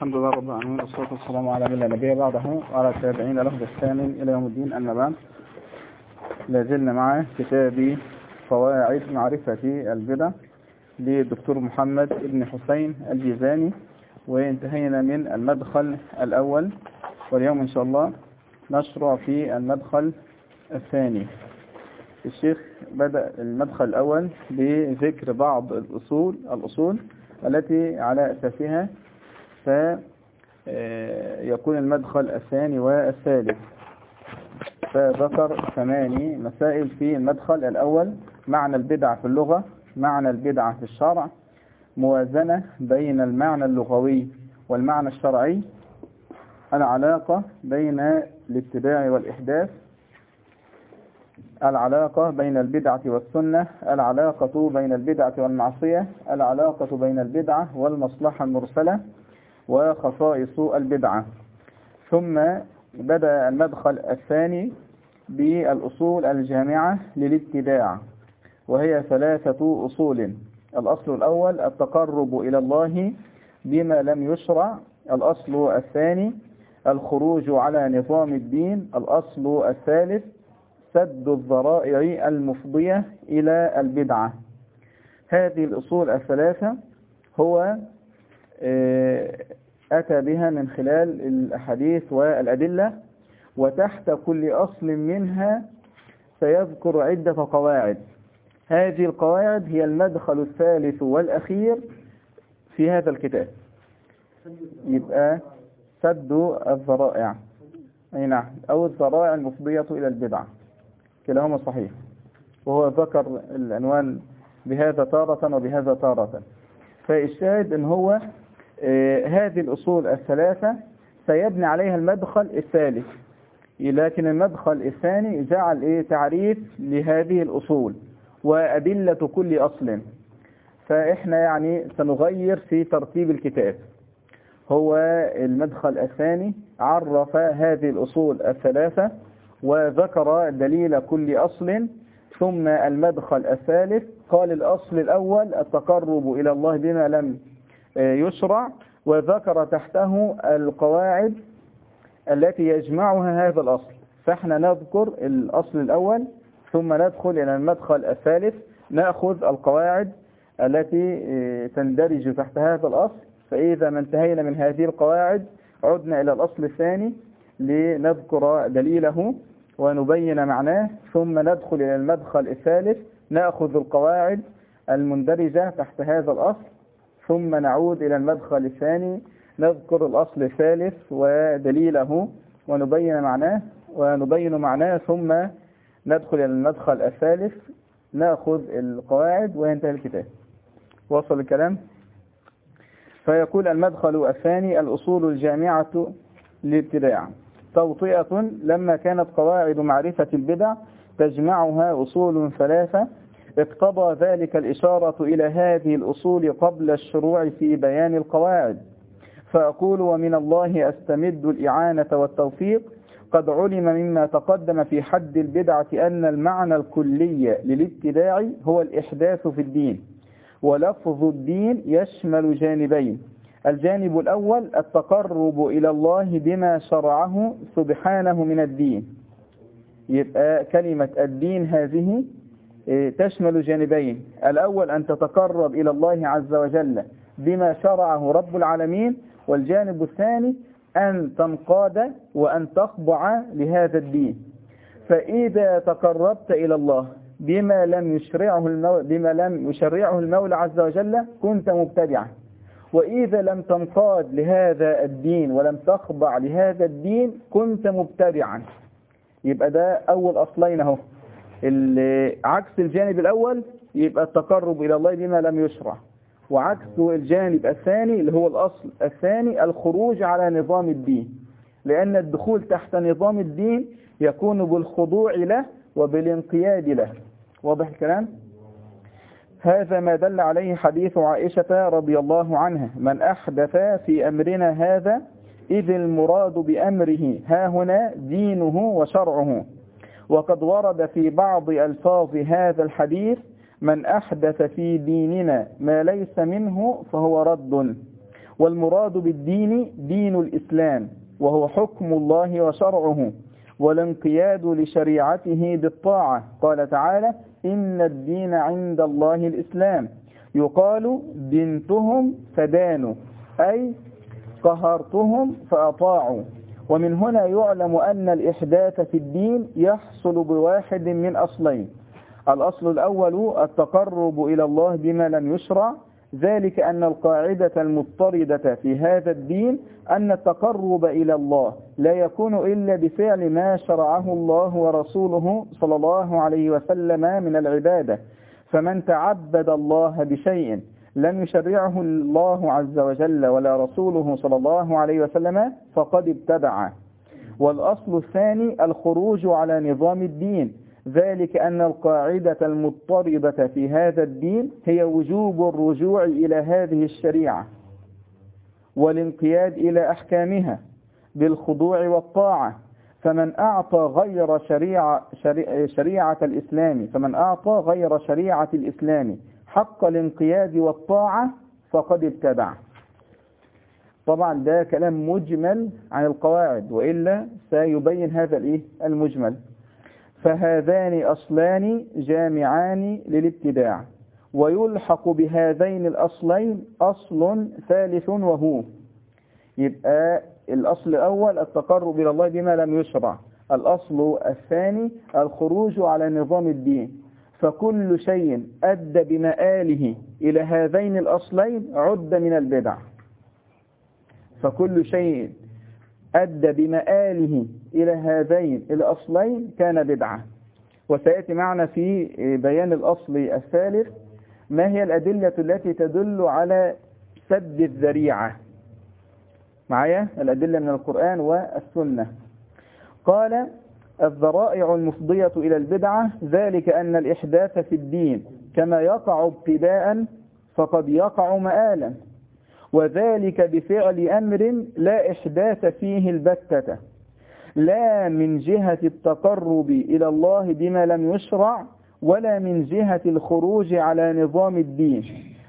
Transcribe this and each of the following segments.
الحمد لله رب العالمين والصلاة والسلام على من لا نبي بعده وعلى التابعين له بإحسان إلى يوم الدين أما بعد. لا زلنا مع كتاب قواعد معرفة البدع للدكتور محمد بن حسين الجيزاني وانتهينا من المدخل الأول واليوم إن شاء الله نشرع في المدخل الثاني. الشيخ بدأ المدخل الأول بذكر بعض الأصول الأصول التي على أساسها فيكون المدخل الثاني والثالث. فذكر ثماني مسائل في المدخل. الأول معنى البدع في اللغة معنى البدعة في الشرع موازنة بين المعنى اللغوي والمعنى الشرعي العلاقة بين الاتباع والإحداث العلاقة بين البدعة والسنة العلاقة بين البدعة والمعصية العلاقة بين البدعة والمصلحة المرسلة. وخصائص البدعة. ثم بدأ المدخل الثاني بالأصول الجامعة للابتداع وهي ثلاثة أصول. الأصل الأول التقرب إلى الله بما لم يشرع. الأصل الثاني الخروج على نظام الدين. الأصل الثالث سد الذرائع المفضية إلى البدعة. هذه الأصول الثلاثة هو أتى بها من خلال الأحاديث والأدلة وتحت كل أصل منها سيذكر عدة قواعد. هذه القواعد هي المدخل الثالث والأخير في هذا الكتاب. يبقى سد الذرائع. أي نعم أو الذرائع المفضية إلى البدعة كلاهما صحيح. وهو ذكر العنوان بهذا تارة وبهذا تارة. فالشاهد إن هو آه هذه الأصول الثلاثة سيبني عليها المدخل الثالث. لكن المدخل الثاني جعل إيه؟ تعريف لهذه الأصول وأدلة كل أصل. فإحنا يعني سنغير في ترتيب الكتاب. هو المدخل الثاني عرف هذه الأصول الثلاثة وذكر دليل كل أصل. ثم المدخل الثالث قال الأصل الأول التقرب إلى الله بما لم يشرع وذكر تحته القواعد التي يجمعها هذا الأصل. فإحنا نذكر الأصل الأول ثم ندخل إلى المدخل الثالث نأخذ القواعد التي تندرج تحت هذا الأصل. فإذا ما انتهينا من هذه القواعد عدنا إلى الأصل الثاني لنذكر دليله ونبين معناه. ثم ندخل إلى المدخل الثالث نأخذ القواعد المندرجة تحت هذا الأصل. ثم نعود إلى المدخل الثاني نذكر الأصل الثالث ودليله ونبين معناه ونبين معناه ثم ندخل إلى المدخل الثالث نأخذ القواعد وينتهي الكتاب. وصل الكلام؟ فيقول المدخل الثاني الأصول الجامعة للابتداع. توطئة لما كانت قواعد معرفة البدع تجمعها أصول ثلاثة اقتضى ذلك الإشارة إلى هذه الأصول قبل الشروع في بيان القواعد. فأقول ومن الله أستمد الإعانة والتوفيق. قد علم مما تقدم في حد البدعة أن المعنى الكلي للابتداع هو الإحداث في الدين ولفظ الدين يشمل جانبين. الجانب الأول التقرب إلى الله بما شرعه سبحانه من الدين. يبقى كلمة الدين هذه تشمل جانبين. الأول أن تتقرب إلى الله عز وجل بما شرعه رب العالمين والجانب الثاني أن تنقاد وأن تخضع لهذا الدين. فإذا تقربت إلى الله بما لم يشرعه المولى بما لم يشرعه المولى عز وجل كنت مبتدعا. وإذا لم تنقاد لهذا الدين ولم تخضع لهذا الدين كنت مبتدعا. يبقى ده أول أصلين أهو. عكس الجانب الأول يبقى التقرب إلى الله بما لم يشرع وعكس الجانب الثاني اللي هو الأصل الثاني الخروج على نظام الدين لأن الدخول تحت نظام الدين يكون بالخضوع له وبالانقياد له واضح الكلام؟ هذا ما دل عليه حديث عائشة رضي الله عنها من أحدث في أمرنا هذا إذ المراد بأمره ها هنا دينه وشرعه وقد ورد في بعض ألفاظ هذا الحديث من أحدث في ديننا ما ليس منه فهو رد. والمراد بالدين دين الإسلام وهو حكم الله وشرعه والانقياد لشريعته بالطاعة. قال تعالى إن الدين عند الله الإسلام. يقال بنتهم فدانوا أي قهرتهم فأطاعوا. ومن هنا يعلم أن الإحداث في الدين يحصل بواحد من أصلين. الأصل الأول التقرب إلى الله بما لم يشرع. ذلك أن القاعدة المضطردة في هذا الدين أن التقرب إلى الله لا يكون إلا بفعل ما شرعه الله ورسوله صلى الله عليه وسلم من العبادة. فمن تعبد الله بشيء لم يشرعه الله عز وجل ولا رسوله صلى الله عليه وسلم فقد ابتدع. والأصل الثاني الخروج على نظام الدين. ذلك أن القاعدة المضطردة في هذا الدين هي وجوب الرجوع إلى هذه الشريعة والانقياد إلى أحكامها بالخضوع والطاعة. فمن أعطى غير شريعة, شريعة الإسلام فمن أعطى غير شريعة الإسلام حق الانقياد والطاعة فقد ابتدع طبعا ده كلام مجمل عن القواعد وإلا سيبين هذا الإيه؟ المجمل. فهذان أصلان جامعان للابتداع ويلحق بهذين الأصلين أصل ثالث وهو. يبقى الأصل الأول التقرب إلى الله بما لم يشرع الأصل الثاني الخروج على نظام الدين. فكل شيء أدى بمآله إلى هذين الأصلين عد من البدع. فكل شيء أدى بمآله إلى هذين الأصلين كان بدعة. وسيأتي معنا في بيان الأصل الثالث ما هي الأدلة التي تدل على سد الذريعة؟ معايا؟ الأدلة من القرآن والسنة. قال الذرائع المفضية إلى البدعة ذلك أن الإحداث في الدين كما يقع ابتداء فقد يقع مآلا. وذلك بفعل أمر لا إحداث فيه البتة لا من جهة التقرب إلى الله بما لم يشرع ولا من جهة الخروج على نظام الدين.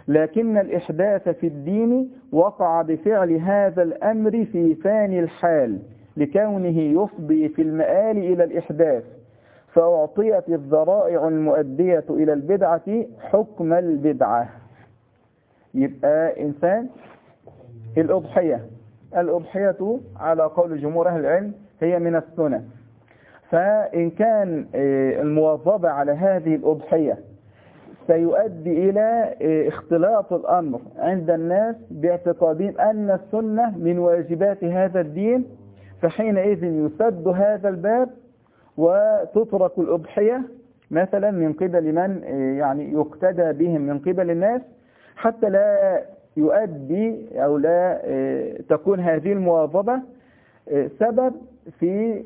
لكن الإحداث في الدين وقع بفعل هذا الأمر في ثاني الحال. لكونه يفضي في المآل إلى الإحداث فأعطيت الذرائع المؤدية إلى البدعة حكم البدعة. يبقى إنسان الأضحية. الأضحية على قول جمهور أهل العلم هي من السنة. فإن كان المواظبة على هذه الأضحية سيؤدي إلى اختلاط الأمر عند الناس باعتقادهم أن السنة من واجبات هذا الدين فحينئذ يسد هذا الباب وتترك الأضحية مثلا من قبل من يعني يقتدى بهم من قبل الناس حتى لا يؤدي أو لا تكون هذه المواظبة سبب في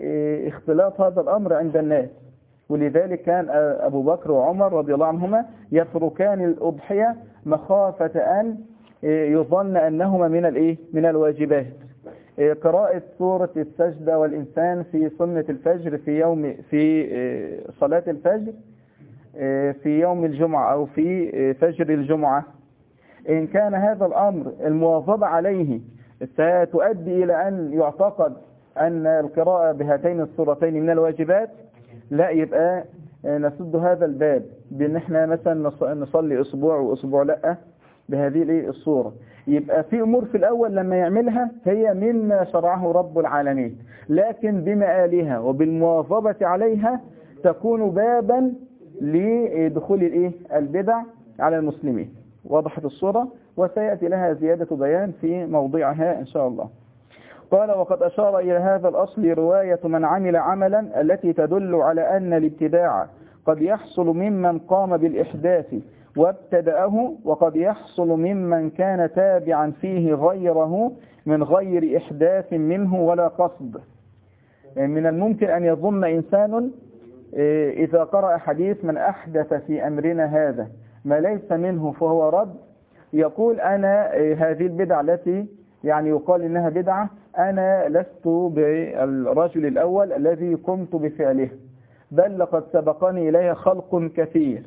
اختلاط هذا الأمر عند الناس. ولذلك كان أبو بكر وعمر رضي الله عنهما يتركان الأضحية مخافة أن يظن أنهما من الإيه؟ من الواجبات. قراءة سورة السجدة والإنسان في سنة الفجر في يوم في صلاة الفجر في يوم الجمعة أو في فجر الجمعة. إن كان هذا الأمر المواظبة عليه ستؤدي إلى أن يعتقد أن القراءة بهاتين الصورتين من الواجبات لا يبقى نسد هذا الباب بأن إحنا مثلا نصلي أسبوع وأسبوع لأ بهذه الصورة يبقى في أمور في الأول لما يعملها هي مما شرعه رب العالمين. لكن بمآلها وبالمواظبة عليها تكون بابا لدخول الإيه؟ البدع على المسلمين. وضحت الصورة؟ وسيأتي لها زيادة بيان في موضعها إن شاء الله. قال وقد أشار إلى هذا الأصل رواية من عمل عملا التي تدل على أن الابتداع قد يحصل ممن قام بالإحداث وابتدأه وقد يحصل ممن كان تابعا فيه غيره من غير إحداث منه ولا قصد. من الممكن أن يظن إنسان إذا قرأ حديث من أحدث في أمرنا هذا ما ليس منه فهو رد. يقول أنا هذه البدعة التي يعني يقال إنها بدعة أنا لست بالرجل الأول الذي قمت بفعله بل لقد سبقني إليها خلق كثير.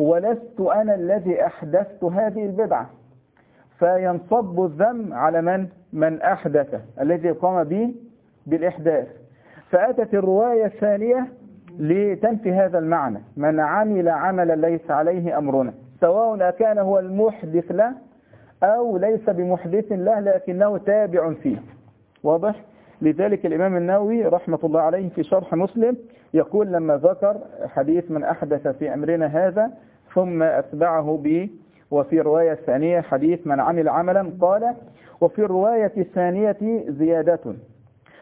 ولست أنا الذي أحدثت هذه البدعة. فينصب الذم على من؟ من أحدث الذي قام به بالإحداث. فأتت الرواية الثانية لتنفي هذا المعنى. من عمل عملا ليس عليه أمرنا. سواء كان هو المحدث له أو ليس بمحدث له لكنه تابع فيه. واضح؟ لذلك الإمام النووي رحمة الله عليه في شرح مسلم يقول لما ذكر حديث من أحدث في أمرنا هذا ثم أتبعه ب وفي رواية ثانية حديث من عمل عملا قال وفي الرواية الثانية زيادة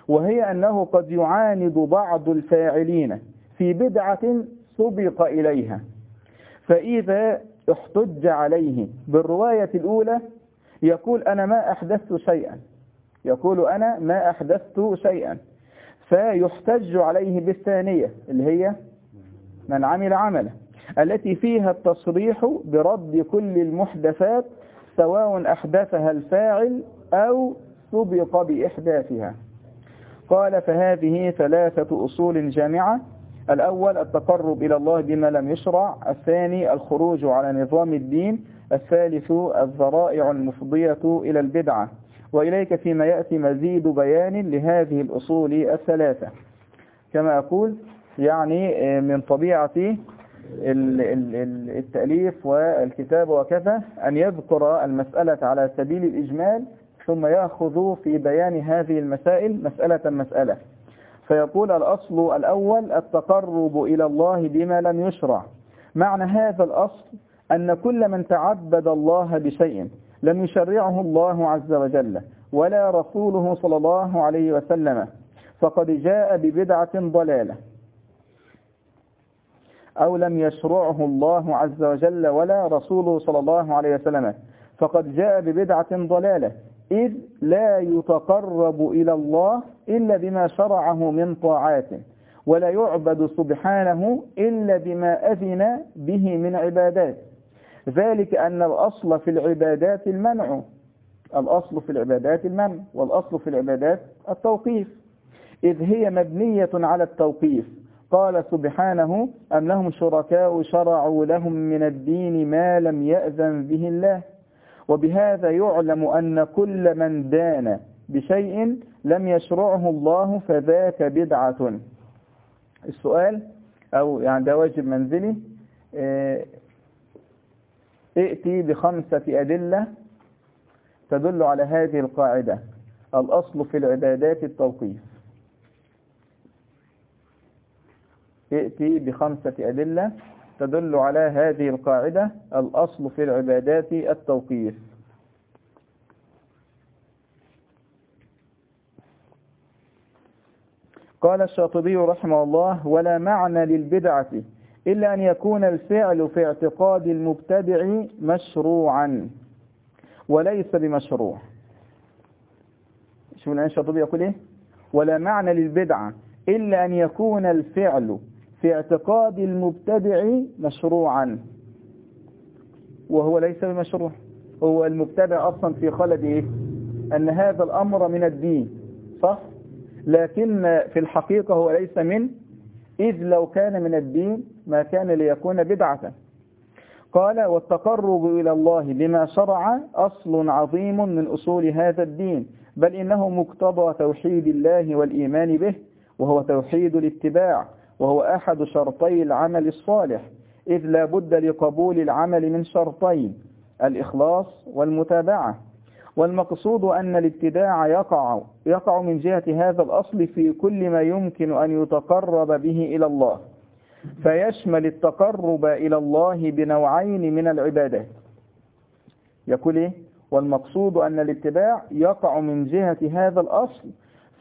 وهي أنه قد يعاند بعض الفاعلين في بدعة سبق إليها فإذا احتج عليه بالرواية الأولى يقول أنا ما أحدثت شيئا يقول أنا ما أحدثت شيئا فيحتج عليه بالثانية اللي هي من عمل عمله التي فيها التصريح برد كل المحدثات سواء أحدثها الفاعل أو سبق بإحداثها. قال فهذه ثلاثة أصول جامعة. الأول التقرب إلى الله بما لم يشرع. الثاني الخروج على نظام الدين. الثالث الذرائع المفضية إلى البدعة. وإليك فيما يأتي مزيد بيان لهذه الأصول الثلاثة. كما أقول يعني من طبيعة التأليف والكتاب وكذا أن يذكر المسألة على سبيل الإجمال ثم يأخذ في بيان هذه المسائل مسألة مسألة. فيقول الأصل الأول التقرب إلى الله بما لم يشرع. معنى هذا الأصل أن كل من تعبد الله بشيء لم يشرعه الله عز وجل ولا رسوله صلى الله عليه وسلم فقد جاء ببدعة ضلالة. أو لم يشرعه الله عز وجل ولا رسوله صلى الله عليه وسلم. فقد جاء ببدعة ضلالة. إذ لا يتقرب إلى الله إلا بما شرعه من طاعات ولا يعبد سبحانه إلا بما أذن به من عبادات. ذلك أن الأصل في العبادات المنع. الأصل في العبادات المنع. والأصل في العبادات التوقيف. إذ هي مبنية على التوقيف. قال سبحانه أم لهم شركاء شرعوا لهم من الدين ما لم يأذن به الله؟ وبهذا يعلم أن كل من دان بشيء لم يشرعه الله فذاك بدعة. السؤال أو يعني ده واجب منزلي ائتي بخمسة أدلة تدل على هذه القاعدة. الأصل في العبادات التوقيف. ائتي بخمسة أدلة تدل على هذه القاعدة الأصل في العبادات التوقيف. قال الشاطبي رحمه الله ولا معنى للبدعة إلا أن يكون الفعل في اعتقاد المبتدع مشروعا وليس بمشروع. شو الآن الشاطبي يقول إيه؟ ولا معنى للبدعة إلا أن يكون الفعل في اعتقاد المبتدع مشروعا. وهو ليس بمشروع. هو المبتدع أصلا في خلد إيه؟ أن هذا الأمر من الدين. صح؟ لكن في الحقيقة هو ليس من. إذ لو كان من الدين ما كان ليكون بدعة. قال والتقرب إلى الله بما شرع أصل عظيم من أصول هذا الدين. بل إنه مقتضى توحيد الله والإيمان به وهو توحيد الاتباع. وهو أحد شرطي العمل الصالح إذ لا بد لقبول العمل من شرطين الإخلاص والمتابعة والمقصود أن الابتداع يقع, يقع من جهة هذا الأصل في كل ما يمكن أن يتقرب به إلى الله فيشمل التقرب إلى الله بنوعين من العبادات يقول إيه؟ والمقصود أن الاتباع يقع من جهة هذا الأصل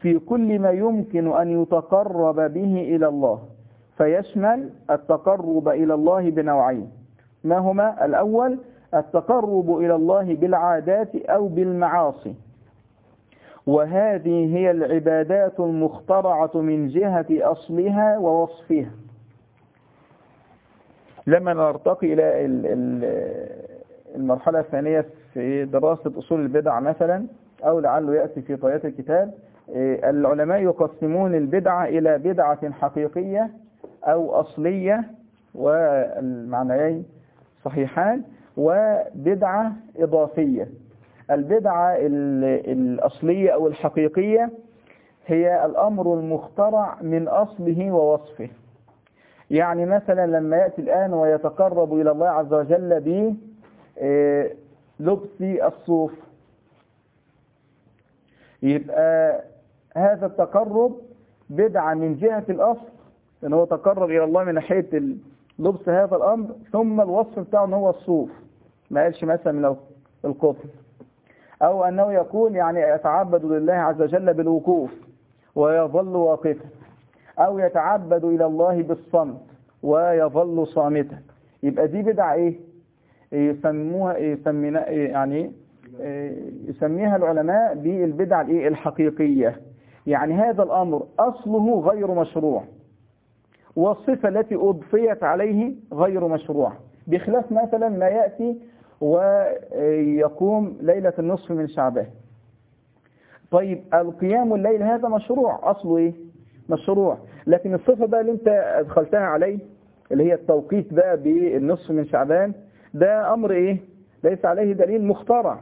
في كل ما يمكن أن يتقرب به إلى الله فيشمل التقرب إلى الله بنوعين. ما هما؟ الأول التقرب إلى الله بالعادات أو بالمعاصي. وهذه هي العبادات المخترعة من جهة أصلها ووصفها. لما نرتقي إلى المرحلة الثانية في دراسة أصول البدع مثلا أو لعله يأتي في طيات الكتاب العلماء يقسمون البدعة إلى بدعة حقيقية أو أصلية والمعنيين صحيحان وبدعة إضافية. البدعة الأصلية أو الحقيقية هي الأمر المخترع من أصله ووصفه. يعني مثلا لما يأتي الآن ويتقرب إلى الله عز وجل بلبس الصوف يبقى هذا التقرب بدعة من جهة الأصل إن هو تقرب إلى الله من ناحية لبس هذا الأمر ثم الوصف بتاعه إن هو الصوف. ما قالش مثلا من القطن. أو أنه يقول يعني يتعبد لله عز وجل بالوقوف ويظل واقفا. أو يتعبد إلى الله بالصمت ويظل صامتا. يبقى دي بدعة إيه؟ يسموها يسمينا يعني يسميها العلماء بالبدع الإيه؟ الحقيقية. يعني هذا الأمر أصله غير مشروع والصفة التي أضفيت عليه غير مشروع بخلاف مثلا ما يأتي ويقوم ليلة النصف من شعبان طيب القيام الليل هذا مشروع؟ أصله إيه؟ مشروع. لكن الصفة بقى اللي أنت أدخلتها عليه اللي هي التوقيت بقى بالنصف من شعبان ده أمر إيه؟ ليس عليه دليل مخترع.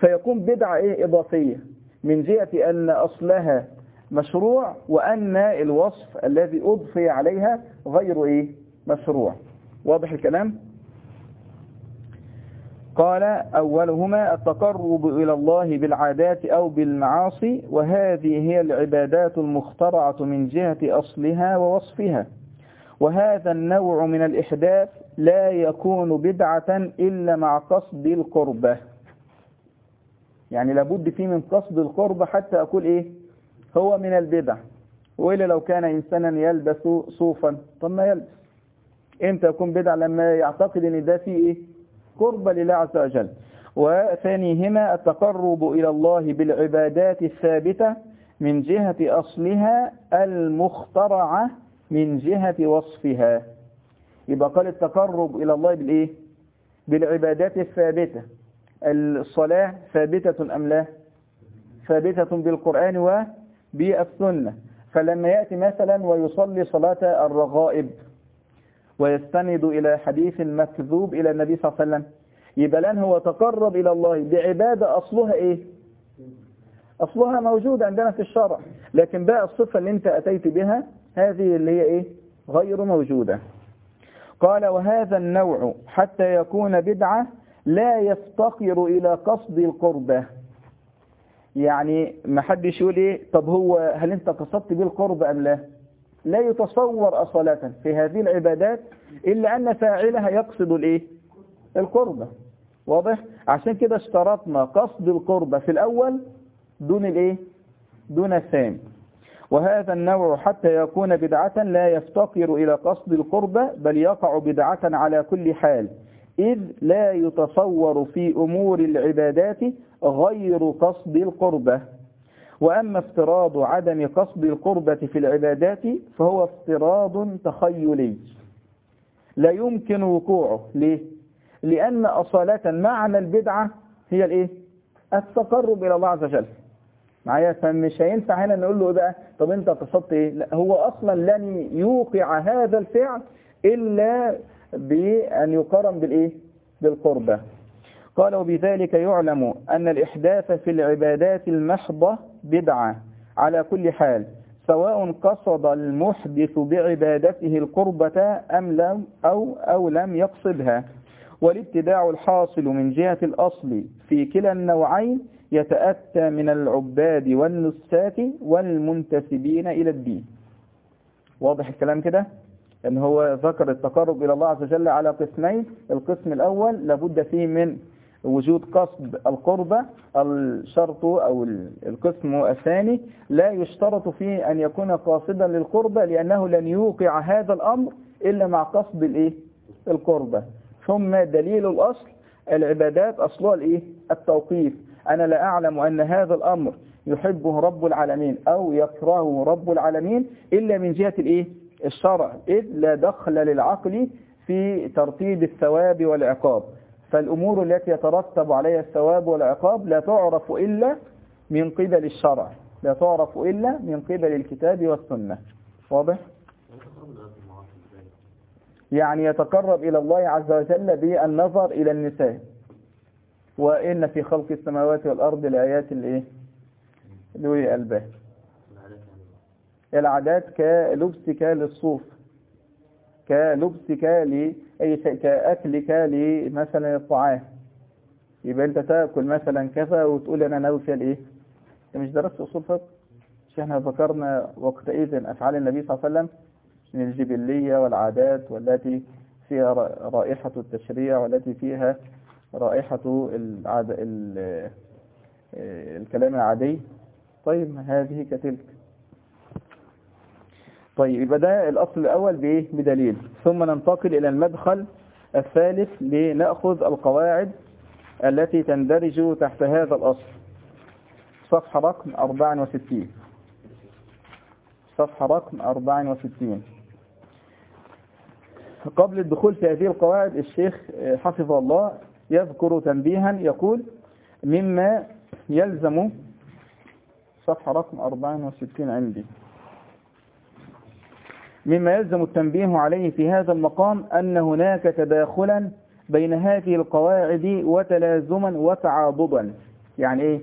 فيكون بدعة إيه؟ إضافية. من جهة أن أصلها مشروع وأن الوصف الذي أضفي عليها غير إيه؟ مشروع. واضح الكلام؟ قال أولهما التقرب إلى الله بالعادات أو بالمعاصي وهذه هي العبادات المخترعة من جهة أصلها ووصفها. وهذا النوع من الإحداث لا يكون بدعة إلا مع قصد القربة. يعني لابد فيه من قصد القربة حتى أقول إيه؟ هو من البدع. وإلا لو كان إنسانا يلبس صوفا طب ما يلبس. إمتى يكون بدع؟ لما يعتقد أن ده فيه إيه؟ قربة لله عز وجل. وثانيهما التقرب إلى الله بالعبادات الثابتة من جهة أصلها المخترعة من جهة وصفها. يبقى قال التقرب إلى الله بالإيه؟ بالعبادات الثابتة. الصلاة ثابتة أم لا؟ ثابتة بالقرآن وبالسنة فلما يأتي مثلا ويصلي صلاة الرغائب ويستند إلى حديث مكذوب إلى النبي صلى الله عليه وسلم يبقى لأن هو تقرب إلى الله. بعبادة أصلها إيه؟ أصلها موجود عندنا في الشرع. لكن بقى الصفة اللي أنت أتيت بها هذه اللي هي إيه؟ غير موجودة. قال وهذا النوع حتى يكون بدعة لا يفتقر إلى قصد القربة. يعني ما حدش يقول إيه طب هو هل أنت قصدت بالقربة أم لا؟ لا يتصور أصالة في هذه العبادات إلا أن فاعلها يقصد الإيه؟ القربة واضح؟ عشان كده اشترطنا قصد القربة في الأول دون الإيه؟ دون الثاني. وهذا النوع حتى يكون بدعة لا يفتقر إلى قصد القربة بل يقع بدعة على كل حال. إذ لا يتصور في أمور العبادات غير قصد القربة. وأما افتراض عدم قصد القربة في العبادات فهو افتراض تخيلي. لا يمكن وقوعه. ليه؟ لأن أصالة معنى البدعة هي الإيه؟ التقرب إلى الله عز وجل. معايا؟ فمش هينفع هنا نقول له بقى؟ طب أنت قصدت إيه؟ لا هو أصلا لن يوقع هذا الفعل إلا بأن يقارن بالإيه؟ بالقربة. قال وبذلك يعلم أن الإحداث في العبادات المحضة بدعة على كل حال سواء قصد المحدث بعبادته القربة أم لم أو, أو لم يقصدها. والابتداع الحاصل من جهة الأصل في كلا النوعين يتأتى من العباد والنساك والمنتسبين إلى الدين. واضح الكلام كده؟ إن هو ذكر التقرب إلى الله عز وجل على قسمين القسم الأول لابد فيه من وجود قصد القربة الشرط أو القسم الثاني لا يشترط فيه أن يكون قاصدا للقربة لأنه لن يوقع هذا الأمر إلا مع قصد الإيه؟ القربة ثم دليل الأصل العبادات أصلها الإيه؟ التوقيف أنا لا أعلم أن هذا الأمر يحبه رب العالمين أو يكرهه رب العالمين إلا من جهة الإيه؟ الشرع إذ لا دخل للعقل في ترتيب الثواب والعقاب. فالأمور التي يترتب عليها الثواب والعقاب لا تعرف إلا من قبل الشرع لا تعرف إلا من قبل الكتاب والسنة. واضح؟ يعني يتقرب إلى الله عز وجل بالنظر إلى النساء. وإن في خلق السماوات والأرض لآيات الإيه لولي الألباب. العادات كلبسك للصوف كلبسك لأي شيء كأكلك لمثلا الطعام. يبقى أنت تأكل مثلا كذا وتقول أنا ناوي فيها الإيه؟ مش درست أصول فقه؟ مش إحنا ذكرنا وقتئذ أفعال النبي صلى الله عليه وسلم؟ من الجبلية والعادات والتي فيها رائحة التشريع والتي فيها رائحة العاد... ال... الكلام العادي. طيب هذه كتلك. طيب يبقى ده الأصل الأول بإيه؟ بدليل. ثم ننتقل إلى المدخل الثالث لنأخذ القواعد التي تندرج تحت هذا الأصل. صفحة رقم 64 صفحة رقم 64 قبل الدخول في هذه القواعد الشيخ حفظه الله يذكر تنبيها يقول مما يلزم. صفحة رقم 64 عندي. مما يلزم التنبيه عليه في هذا المقام أن هناك تداخلا بين هذه القواعد وتلازما وتعاضدا. يعني إيه؟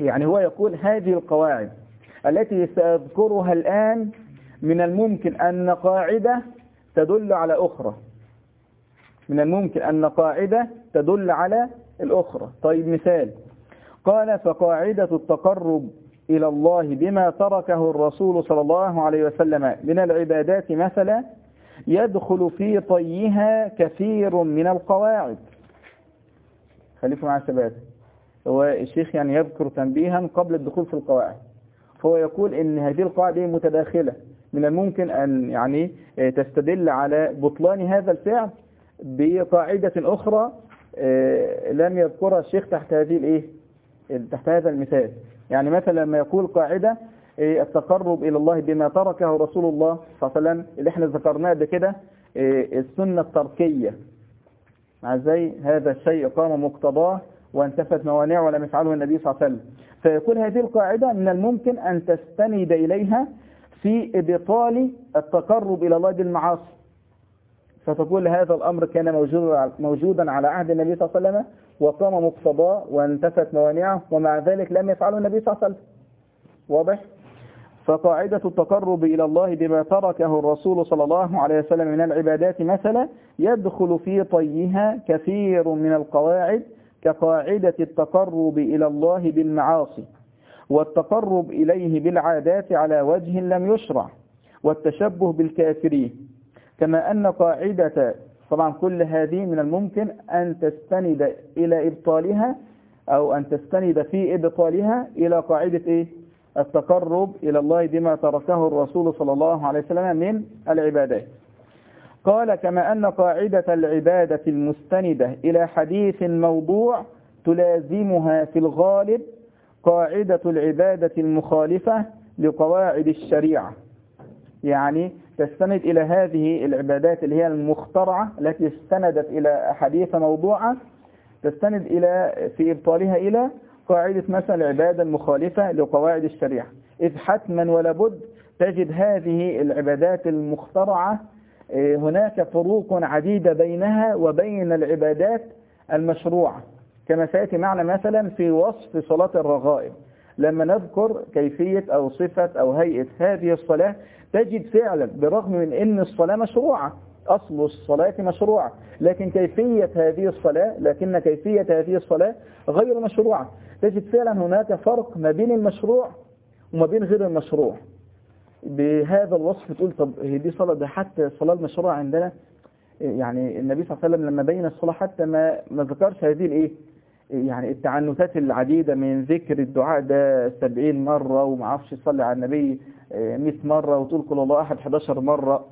يعني هو يقول هذه القواعد التي سأذكرها الآن من الممكن أن قاعدة تدل على أخرى. من الممكن أن قاعدة تدل على الأخرى. طيب مثال. قال فقاعدة التقرب إلى الله بما تركه الرسول صلى الله عليه وسلم. من العبادات مثلا يدخل في طيها كثير من القواعد. خليكم مع الشباب هو الشيخ يعني يذكر تنبيها قبل الدخول في القواعد. فهو يقول إن هذه القاعدة متداخلة. من الممكن أن يعني تستدل على بطلان هذا الفعل بقاعدة أخرى لم يذكرها الشيخ تحت هذه الإيه؟ تحت هذا المثال. يعني مثلا لما يقول قاعدة التقرب إلى الله بما تركه رسول الله صلى الله عليه وسلم اللي إحنا ذكرناه ده كده السنة التركية. زي هذا الشيء قام مقتضاه وانتفت موانعه ولم يفعله النبي صلى الله عليه وسلم. فيكون هذه القاعدة من الممكن أن تستند إليها في إبطال التقرب إلى الله بالمعاصي. فتقول هذا الأمر كان موجود موجودا على عهد النبي صلى الله عليه وسلم وقام مقتضاه وانتفت موانعه ومع ذلك لم يفعله النبي صلى الله عليه وسلم. واضح؟ فقاعدة التقرب إلى الله بما تركه الرسول صلى الله عليه وسلم من العبادات مثلا يدخل في طيها كثير من القواعد كقاعدة التقرب إلى الله بالمعاصي والتقرب إليه بالعادات على وجه لم يشرع والتشبه بالكافرين. كما أن قاعدة طبعا كل هذه من الممكن أن تستند إلى إبطالها أو أن تستند في إبطالها إلى قاعدة إيه؟ التقرب إلى الله بما تركه الرسول صلى الله عليه وسلم من العبادات قال كما أن قاعدة العبادة المستندة إلى حديث موضوع تلازمها في الغالب قاعدة العبادة المخالفة لقواعد الشريعة يعني تستند إلى هذه العبادات اللي هي المخترعة التي استندت إلى أحاديث موضوعة تستند إلى في إبطالها إلى قاعدة مثلا العبادة المخالفة لقواعد الشريعة. إذ حتما ولا بد تجد هذه العبادات المخترعة هناك فروق عديدة بينها وبين العبادات المشروعة. كما سيأتي معنا مثلا في وصف صلاة الرغائب. لما نذكر كيفية أو صفة أو هيئة هذه الصلاة تجد فعلا برغم من أن الصلاة مشروعة أصل الصلاة مشروعة لكن كيفية هذه الصلاة لكن كيفية هذه الصلاة غير مشروعة. تجد فعلا هناك فرق ما بين المشروع وما بين غير المشروع. بهذا الوصف تقول طب هي دي صلاة ده حتى الصلاة المشروعة عندنا؟ يعني النبي صلى الله عليه وسلم لما بين الصلاة حتى ما ما ذكرش هذه الإيه؟ يعني التعنتات العديدة من ذكر الدعاء ده 70 مرة وما عرفش يصلي على النبي 100 مرة وتقول كل الله أحد 11 مرة.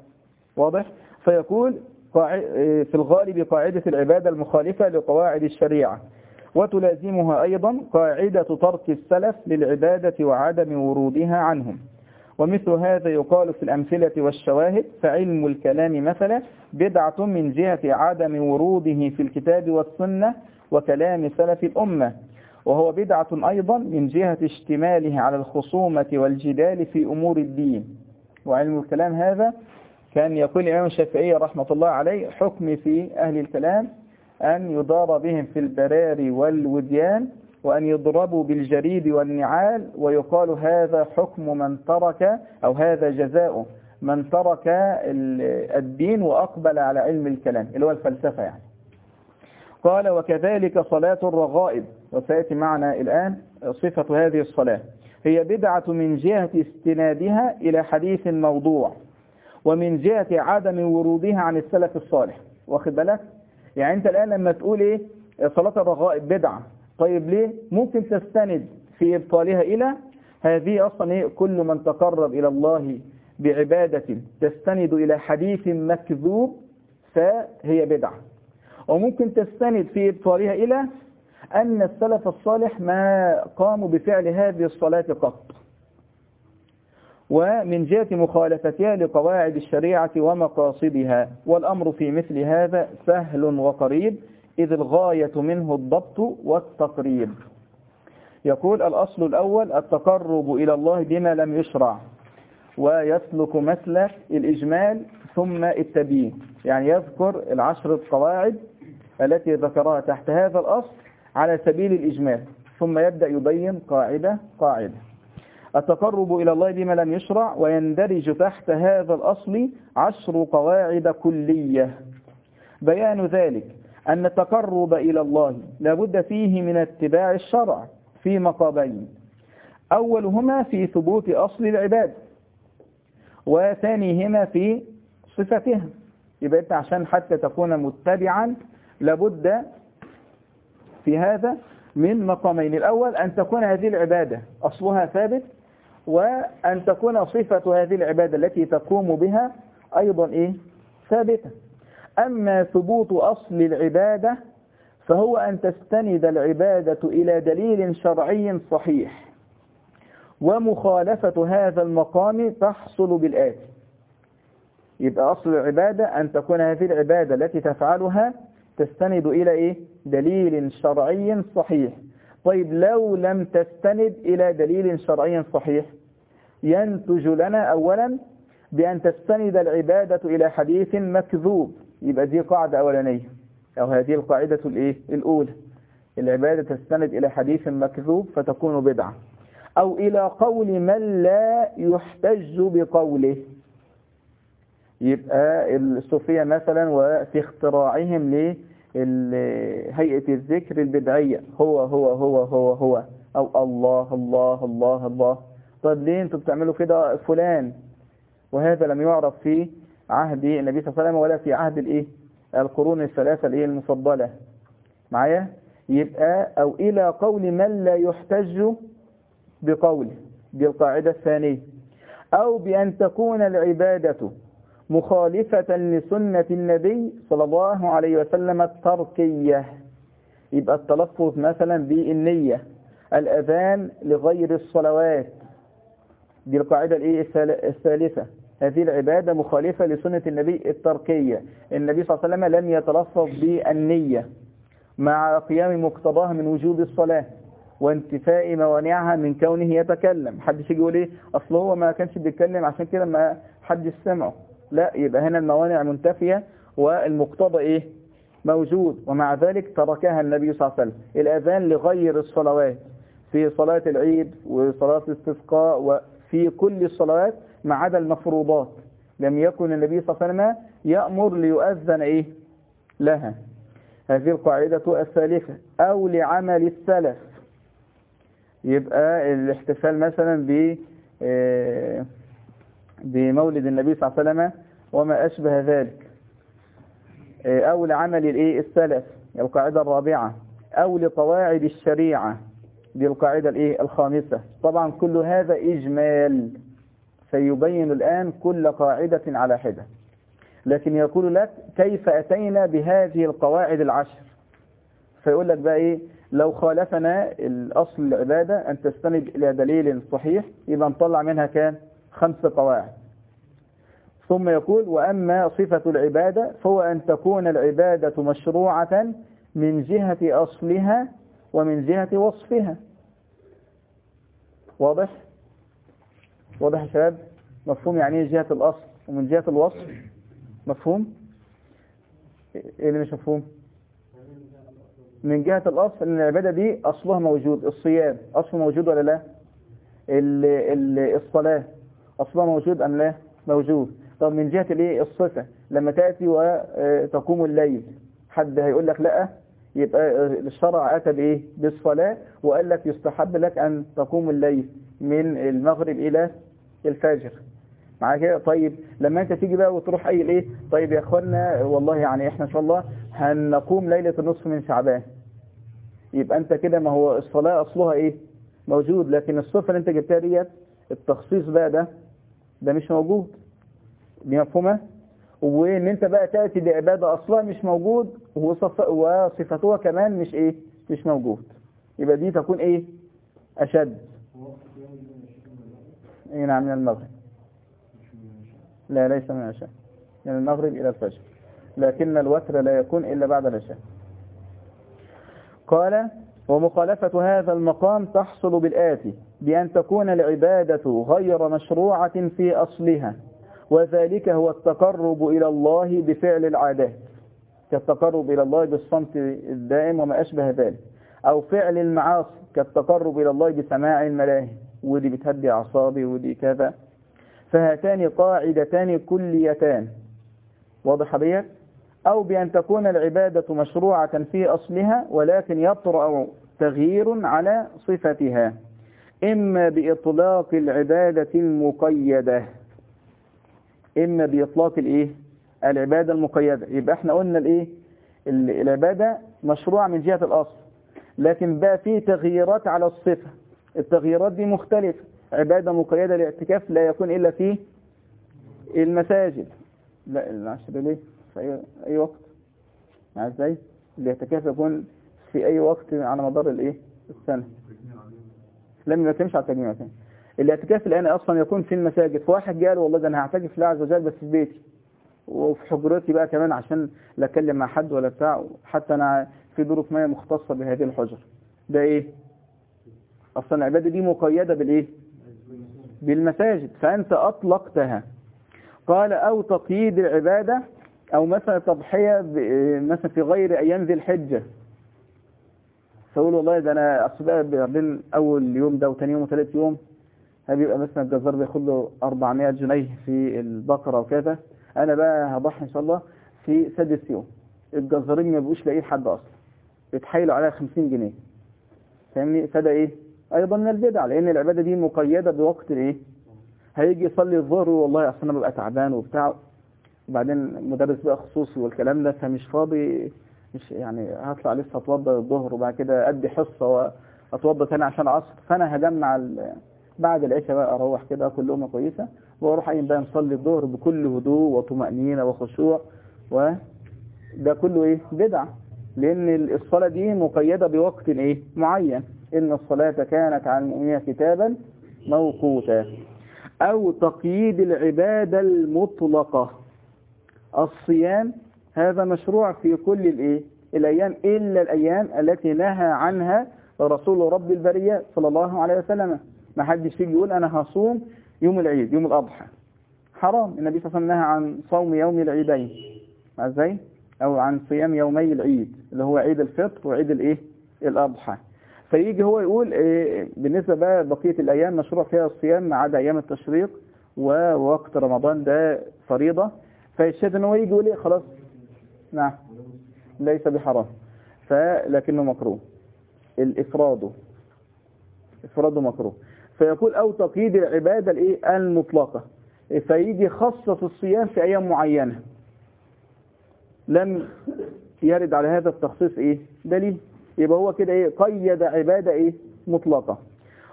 واضح؟ فيقول في الغالب قاعدة العبادة المخالفة لقواعد الشريعة. وتلازمها أيضا قاعدة ترك السلف للعبادة وعدم ورودها عنهم. ومثل هذا يقال في الأمثلة والشواهد فعلم الكلام مثلا بدعة من جهة عدم وروده في الكتاب والسنة وكلام سلف الأمة وهو بدعة أيضا من جهة اشتماله على الخصومة والجدال في أمور الدين. وعلم الكلام هذا كان يقول الإمام الشافعي رحمة الله عليه حكم في أهل الكلام أن يدار بهم في البراري والوديان وأن يضربوا بالجريد والنعال ويقال هذا حكم من ترك أو هذا جزاء من ترك الدين وأقبل على علم الكلام اللي هو الفلسفة يعني. قال وكذلك صلاة الرغائب. وسيأتي معنا الآن صفة هذه الصلاة. هي بدعة من جهة استنادها إلى حديث موضوع ومن جهة عدم ورودها عن السلف الصالح. واخد بالك؟ يعني أنت الآن لما تقول إيه؟ صلاة الرغائب بدعة. طيب ليه؟ ممكن تستند في إبطالها إلى هذه أصلا إيه؟ كل من تقرب إلى الله بعبادة تستند إلى حديث مكذوب فهي بدعة. وممكن تستند في إبطالها إلى أن السلف الصالح ما قاموا بفعل هذه الصلاة قط ومن جهة مخالفتها لقواعد الشريعة ومقاصدها والأمر في مثل هذا سهل وقريب إذ الغاية منه الضبط والتقريب. يقول الأصل الأول التقرب إلى الله بما لم يشرع ويسلك مسلك الإجمال ثم التبيين. يعني يذكر العشر القواعد التي ذكرها تحت هذا الأصل على سبيل الإجمال. ثم يبدأ يبين قاعدة قاعدة. التقرب إلى الله بما لم يشرع ويندرج تحت هذا الأصل عشر قواعد كلية. بيان ذلك أن التقرب إلى الله لابد فيه من اتباع الشرع في مقابين أولهما في ثبوت أصل العباد وثانيهما في صفتها يبقى أنت عشان حتى تكون متبعا لابد في هذا من مقامين. الأول أن تكون هذه العبادة أصلها ثابت وأن تكون صفة هذه العبادة التي تقوم بها أيضا إيه؟ ثابتة. أما ثبوت أصل العبادة فهو أن تستند العبادة إلى دليل شرعي صحيح. ومخالفة هذا المقام تحصل بالآتي. يبقى أصل العبادة أن تكون هذه العبادة التي تفعلها تستند إلى إيه؟ دليل شرعي صحيح. طيب لو لم تستند إلى دليل شرعي صحيح ينتج لنا أولا بأن تستند العبادة إلى حديث مكذوب. يبقى دي قاعدة أولانية. أو هذه القاعدة الإيه؟ الأولى. العبادة تستند إلى حديث مكذوب فتكون بدعة. أو إلى قول من لا يحتج بقوله. يبقى الصوفية مثلا وفي اختراعهم لهيئة الذكر البدعية. هو هو هو هو هو. أو الله الله الله الله. طيب ليه أنتوا بتعملوا كده فلان؟ وهذا لم يعرف في عهد النبي صلى الله عليه وسلم ولا في عهد الإيه؟ القرون الثلاثة الإيه المفضلة. معايا؟ يبقى أو إلى قول من لا يحتج بقوله. دي القاعدة الثانية. أو بأن تكون العبادة مخالفة لسنة النبي صلى الله عليه وسلم التركية. يبقى التلفظ مثلا بالنية. الأذان لغير الصلوات. دي القاعدة الإيه؟ الثالثة. هذه العبادة مخالفة لسنة النبي التركية. النبي صلى الله عليه وسلم لم يتلفظ بالنية. مع قيام مقتضاها من وجوب الصلاة وانتفاء موانعها من كونه يتكلم. حدش يجي يقول إيه؟ اصل هو ما كانش بيتكلم عشان كده ما حدش سمعه. لا يبقى هنا الموانع منتفية والمقتضى إيه؟ موجود. ومع ذلك تركها النبي صلى الله عليه وسلم. الأذان لغير الصلوات. في صلاة العيد وصلاة الاستسقاء وفي كل الصلوات ما عدا المفروضات. لم يكن النبي صلى الله عليه وسلم يأمر ليؤذن إيه؟ لها. هذه القاعدة الثالثة. أو لعمل السلف. يبقى الاحتفال مثلا ب بمولد النبي صلى الله عليه وسلم وما أشبه ذلك. أو لعمل السلف القاعدة الرابعة. أو لقواعد الشريعة دي القاعدة الإيه الخامسة. طبعا كل هذا إجمال. سيبين الآن كل قاعدة على حدة. لكن يقول لك كيف أتينا بهذه القواعد العشر؟ فيقول لك بقى إيه لو خالفنا الأصل العبادة أن تستند إلى دليل صحيح يبقى نطلع منها كان خمس قواعد. ثم يقول وأما صفة العبادة فهو أن تكون العبادة مشروعة من جهة أصلها ومن جهة وصفها. واضح؟ واضح يا شباب؟ مفهوم يعني إيه جهة الأصل ومن جهة الوصف؟ مفهوم؟ إيه اللي مش مفهوم؟ من جهة الأصل أن العبادة دي أصلها موجود الصيام أصله موجود ولا لا؟ ال- ال- الصلاة أصلها موجود أم لا؟ موجود. طب من جهة الإيه؟ الصفة. لما تأتي وتقوم الليل. حد هيقول لك لأ يبقى الشرع أتى بإيه؟ بالصلاة وقال لك يستحب لك أن تقوم الليل من المغرب إلى الفجر. معايا كده؟ طيب لما أنت تيجي بقى وتروح قايل إيه طيب يا اخوانا والله يعني إحنا إن شاء الله هنقوم ليلة النصف من شعبان. يبقى أنت كده ما هو الصلاة أصلها إيه؟ موجود لكن الصفة اللي أنت جبتها ديت التخصيص بقى ده ده مش موجود. مفهومة؟ وإن أنت بقى تأتي بعبادة أصلها مش موجود وصف وصفتها كمان مش إيه؟ مش موجود. يبقى دي تكون إيه؟ أشد. إيه نعم من المغرب. لا ليس من العشاء. من المغرب إلى الفجر. لكن الوتر لا يكون إلا بعد العشاء. قال ومخالفة هذا المقام تحصل بالآتي بأن تكون العبادة غير مشروعة في أصلها. وذلك هو التقرب إلى الله بفعل العادات كالتقرب إلى الله بالصمت الدائم وما أشبه ذلك أو فعل المعاصي كالتقرب إلى الله بسماع الملاهي ودي بتهدي أعصابي ودي كذا. فهاتان قاعدتان كليتان واضح بيك أو بأن تكون العبادة مشروعة في أصلها ولكن يطرأ تغيير على صفتها إما بإطلاق العبادة المقيدة. إما بإطلاق الإيه؟ العبادة المقيدة. يبقى إحنا قلنا الإيه؟ ال- العبادة مشروعة من جهة الأصل. لكن بقى فيه تغييرات على الصفة. التغييرات دي مختلفة. عبادة مقيدة الاعتكاف لا يكون إلا في المساجد. لا العشر ليه؟ في أي, وقت؟ مع إزاي؟ الاعتكاف يكون في أي وقت على مدار الإيه؟ السنة. لم يتمش على التجميع. الاعتكاف الآن أصلا يكون في المساجد. فواحد قال والله ده أنا هعتكف الله عز وجل بس في بيتي. وفي حجرتي بقى كمان عشان لا أتكلم مع حد ولا بتاع. حتى أنا في ظروف ما مختصة بهذه الحجر. ده إيه؟ أصلا العبادة دي مقيدة بالإيه؟ بالمساجد. فأنت أطلقتها. قال أو تقييد العبادة أو مثلا تضحية مثلا في غير أيام ذي الحجة. فأقول والله ده أنا أصل بقى أول يوم ده وتاني يوم وثالث يوم هبيبقى مثلا الجزار بياخد له 400 جنيه في البقرة وكذا أنا بقى هضحي إن شاء الله في سادس يوم. الجزارين ما بيبقوش لاقيين حد أصلا. بيتحايلوا عليها 50 جنيه. فاهمني؟ فده إيه؟ أيضا من البدع لأن العبادة دي مقيدة بوقت الإيه هيجي يصلي الظهر والله أصل أنا ببقى تعبان وبتاع. وبعدين مدرس بقى خصوصي والكلام ده فمش فاضي مش يعني هطلع لسه أتوضى الظهر وبعد كده أدي حصة وأتوضى تاني عشان العصر. فأنا هجمع بعد العشاء بقى أروح كده آكل لقمة كويسة وأروح قايم بقى نصلي الظهر بكل هدوء وطمأنينة وخشوع وده كله إيه؟ بدع لأن الصلاة دي مقيدة بوقت إيه؟ معين. إن الصلاة كانت على المؤمنين كتابا موقوتا. أو تقييد العبادة المطلقة. الصيام هذا مشروع في كل الإيه؟ الأيام إلا الأيام التي نهى عنها رسول رب البرية صلى الله عليه وسلم. ما حدش يجي يقول أنا هصوم يوم العيد يوم الأضحى. حرام. النبي صلى الله عليه وسلم نهى عن صوم يوم العيدين. إزاي أو عن صيام يومي العيد اللي هو عيد الفطر وعيد الإيه؟ الأضحى. فيجي هو يقول إيه بالنسبة بقى بقية الأيام مشروع فيها الصيام ما عدا أيام التشريق ووقت رمضان ده فريضة. فالشاهد ان هو يجي يقول إيه؟ خلاص. نعم. ليس بحرام. فلكنه مكروه. الافراد افراد مكروه. فيقول أو تقييد العبادة الإيه؟ المطلقة. فيجي خصص الصيام في أيام معينة. لم يرد على هذا التخصيص إيه؟ دليل. يبقى هو كده إيه؟ قيد عبادة إيه؟ مطلقة.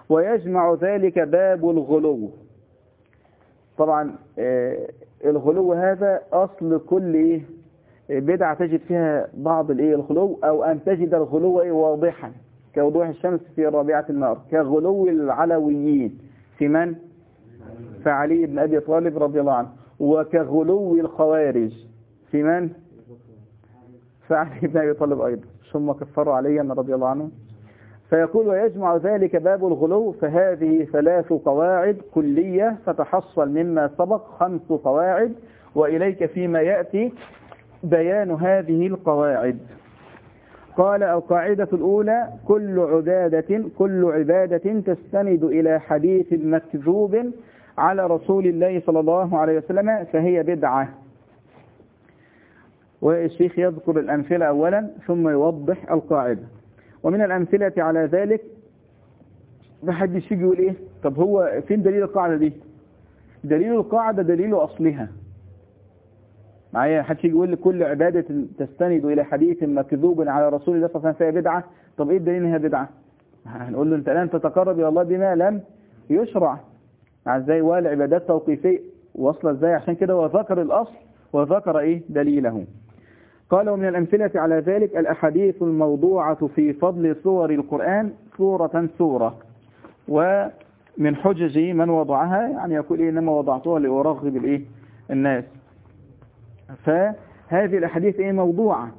ويجمع ذلك باب الغلو. طبعا آه الغلو هذا أصل كل إيه؟ بدعة تجد فيها بعض الإيه؟ الغلو أو أن تجد الغلو إيه؟ واضحا. كوضوح الشمس في رابعة النار. كغلو العلويين في من؟ فعلي بن أبي طالب رضي الله عنه. وكغلو الخوارج في من؟ فعلي بن أبي طالب أيضا. ثم كفروا عليا رضي الله عنه. فيقول ويجمع ذلك باب الغلو فهذه ثلاث قواعد كلية فتحصل مما سبق خمس قواعد وإليك فيما يأتي بيان هذه القواعد. قال القاعدة الأولى كل عبادة كل عبادة تستند إلى حديث مكذوب على رسول الله صلى الله عليه وسلم فهي بدعة. والشيخ يذكر الأمثلة أولا ثم يوضح القاعدة. ومن الأمثلة على ذلك بحد يجي يقول إيه؟ طب هو فين دليل القاعدة دي؟ دليل القاعدة دليل أصلها. معايا؟ حد يجي يقول لي كل عبادة تستند إلى حديث مكذوب على رسول الله صلى الله عليه وسلم فهي بدعة. طب إيه الدليل إنها بدعة؟ هنقول له أنت الآن تتقرب إلى الله بما لم يشرع. إزاي؟ والعبادات توقيفية. واصلة إزاي؟ عشان كده هو ذكر الأصل وذكر إيه؟ دليله. قال ومن الأمثلة على ذلك الأحاديث الموضوعة في فضل صور القرآن سورة سورة. ومن حجج من وضعها يعني يقول إيه؟ إنما وضعتها لأرغب الإيه؟ الناس. فهذه الأحاديث إيه موضوعة.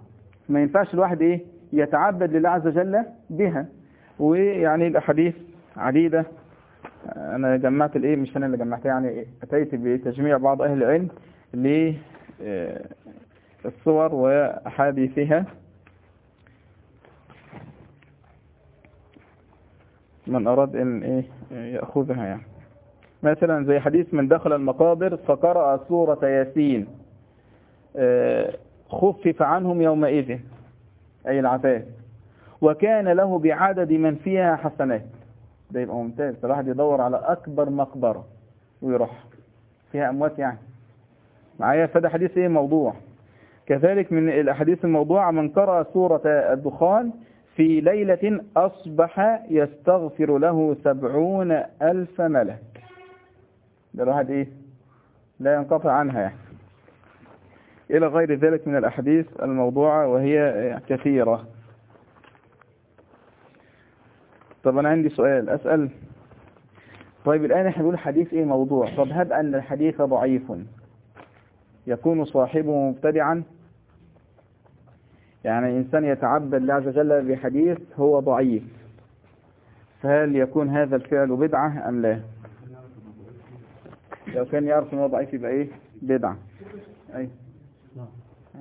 ما ينفعش الواحد إيه يتعبد لله عز وجل بها. ويعني الأحاديث عديدة. أنا جمعت الإيه مش أنا اللي جمعتها يعني أتيت بتجميع بعض أهل العلم للصور وأحاديثها. من أراد أن إيه يأخذها يعني. مثلا زي حديث من دخل المقابر فقرأ سورة ياسين. خفف عنهم يومئذ أي العذاب. وكان له بعدد من فيها حسنات. ده يبقى ممتاز. الواحد يدور على أكبر مقبرة ويروح. فيها أموات يعني. معايا؟ فده حديث إيه؟ موضوع. كذلك من الأحاديث الموضوعة من قرأ سورة الدخان في ليلة أصبح يستغفر له سبعون ألف ملك. ده الواحد إيه؟ لا ينقطع عنها يعني. إلى غير ذلك من الأحاديث الموضوعة وهي كثيرة. طب أنا عندي سؤال أسأل. طيب الآن إحنا بنقول حديث إيه موضوع؟ طب هب أن الحديث ضعيف؟ يكون صاحبه مبتدعا؟ يعني إنسان يتعبد الله عز وجل بحديث هو ضعيف. فهل يكون هذا الفعل بدعة أم لا؟ لو كان يعرف أنه ضعيف يبقى إيه؟ بدعة. أي.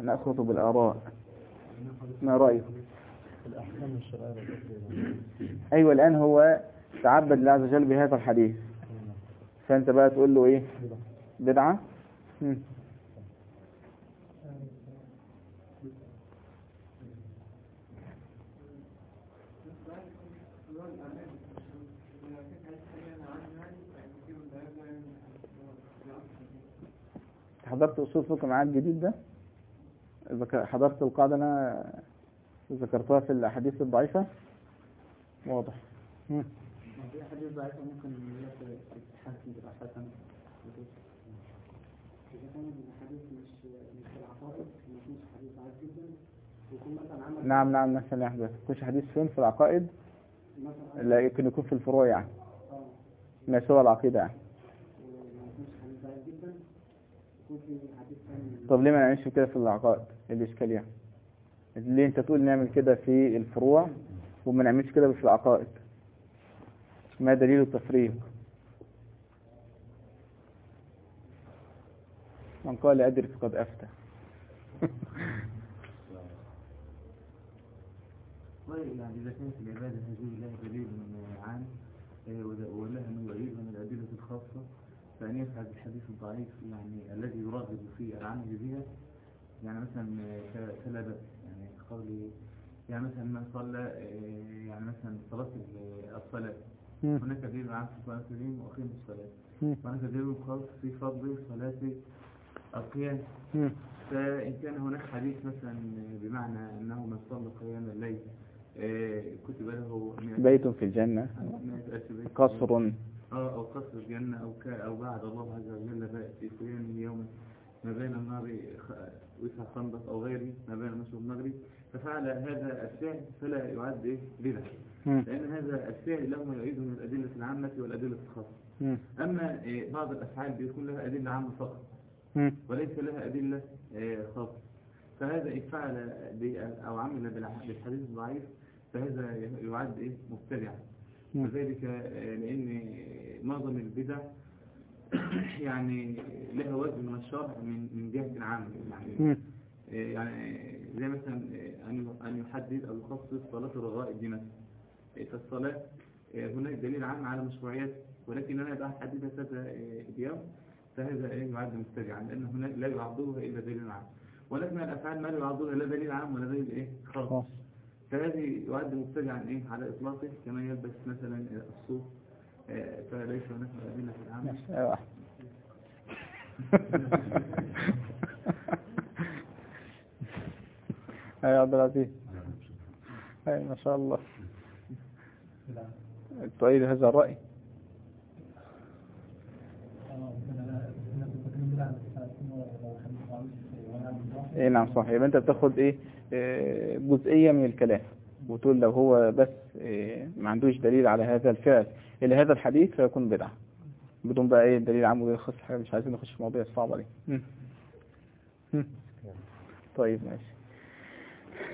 نأخذ بالآراء. ما رأيك؟ أيوة الآن هو تعبد الله عز وجل بهذا الحديث. فأنت بقى تقول له إيه؟ بدعة. حضرت أصول فقه معاك جديد ده؟ حضرت القاعدة أنا ذكرتها في الأحاديث الضعيفة؟ واضح. في ممكن نعم نعم مثلا يحدث كلش حديث فين؟ في العقائد؟ لا يمكن يكون في الفروع يعني. آه. ما سوى العقيدة يعني وما يكونش حديث ضعيف جدا يكون في حديث ثاني طب ليه ما نعملش كده في العقائد؟ إيه الإشكال يعني ليه أنت تقول نعمل كده في الفروع وما نعملش كده في العقائد؟ ما دليل التفريق؟ من قال أدري فقد أفتى. طيب يعني إذا كانت العبادة هذه لها دليل عام آه، ول- ولها من الأدلة الخاصة فأن يفعل الحديث الضعيف يعني الذي يرغب في العمل بها يعني مثلا ك- فلا بأس يعني قولي يعني مثلا من صلى يعني مثلا صلاة ال- الصلاة. هناك دليل في القرآن الكريم وأقيم الصلاة. وهناك دليل خاص في فضل صلاة القيام. فإن كان هناك حديث مثلا بمعنى أنه من صلى قيام الليل آه، كتب له بيت في الجنة قصر أو قصر الجنة أو ك أو بعد الله عز وجل بقى في قيامه يوم ما بين النار وسع خندق أو غيره ما بين المشرق والمغرب. ففعل هذا الفعل فلا يعد إيه؟ بدعة. لأن هذا الفعل له ما يعيده من الأدلة العامة والأدلة الخاصة. أما آه، بعض الأفعال بيكون لها أدلة عامة فقط. وليس لها أدلة آه، خاصة. فهذا إن فعل أو عمل بالحديث الضعيف فهذا يعد إيه؟ مبتدعا. وذلك آه، لأن معظم البدع يعني لها وزن من الشرع من من جهة عامة يعني. آه، يعني زي مثلا آه، أن أن يحدد أو يخصص صلاة الرغائب دي مثلا فالصلاة هناك دليل عام على مشروعيتها ولكن أنا بقى أحددها كذا اليوم فهذا يعد مبتدعا لأن هناك لا يعضلها إلا دليل عام. ولكن الأفعال ما لا يعضلها لا دليل عام ولا دليل إيه؟ خاص. فهذه يعد مبتدعا إيه؟ على إطلاقه كما يلبس مثلا الصوف. آه، فليس هناك ماشي أيوه أيوه يا عبد العزيز؟ أيوه ما شاء الله. تؤيد هذا الرأي؟ إيه نعم صح يبقى أنت بتاخد إيه؟ جزئية من الكلام. وتقول لو هو بس آه، ما عندوش دليل على هذا الفعل إلى هذا الحديث فيكون بدعة. بدون بقى إيه دليل عام ودليل خاص حاجة مش عايزين نخش في مواضيع صعبة دي. طيب ماشي.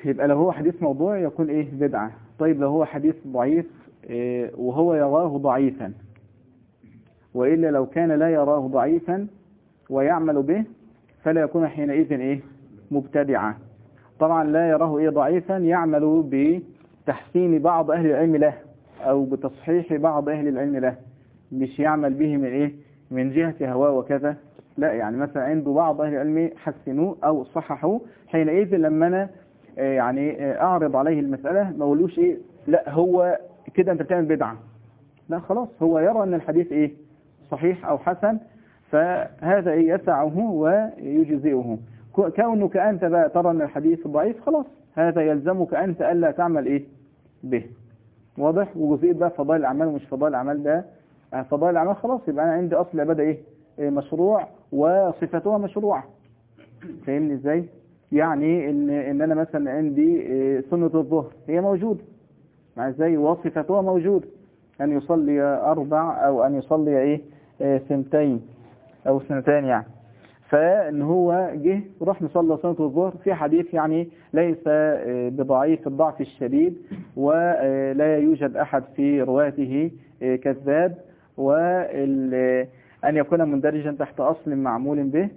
يبقى لو هو حديث موضوع يكون إيه؟ بدعة. طيب لو هو حديث ضعيف إيه وهو يراه ضعيفا. وإلا لو كان لا يراه ضعيفا ويعمل به فلا يكون حينئذ إيه؟ مبتدعا. طبعا لا يراه إيه ضعيفا يعمل بتحسين بعض أهل العلم له أو بتصحيح بعض أهل العلم له. مش يعمل به من إيه؟ من جهة هواه وكذا. لا يعني مثلا عنده بعض أهل العلم حسنوه أو صححوه. حينئذ لما أنا آه، يعني آه، أعرض عليه المسألة ما أقولوش إيه؟ لا هو كده أنت بتعمل بدعة. لا خلاص هو يرى أن الحديث إيه؟ صحيح أو حسن فهذا إيه؟ يسعه ويجزئه. كونك أنت بقى ترى أن الحديث ضعيف خلاص. هذا يلزمك أنت ألا تعمل إيه؟ به. واضح؟ وجزئية بقى فضائل الأعمال ومش فضائل الأعمال ده آه، فضائل الأعمال خلاص يبقى أنا عندي أصل العباده إيه؟ إيه مشروع وصفتها مشروعة. فاهمني إزاي؟ يعني إن إن أنا مثلا عندي إيه، سنة الظهر. هي موجوده مع إزاي؟ وصفتها موجوده أن يصلي أربع أو أن يصلي إيه، سنتين أو سنتين يعني. فإن هو جه راح مصلى سنة الظهر. في حديث يعني ليس آه، بضعيف الضعف الشديد ولا يوجد أحد في رواته آه، كذاب وأن يكون مندرجا تحت أصل معمول به.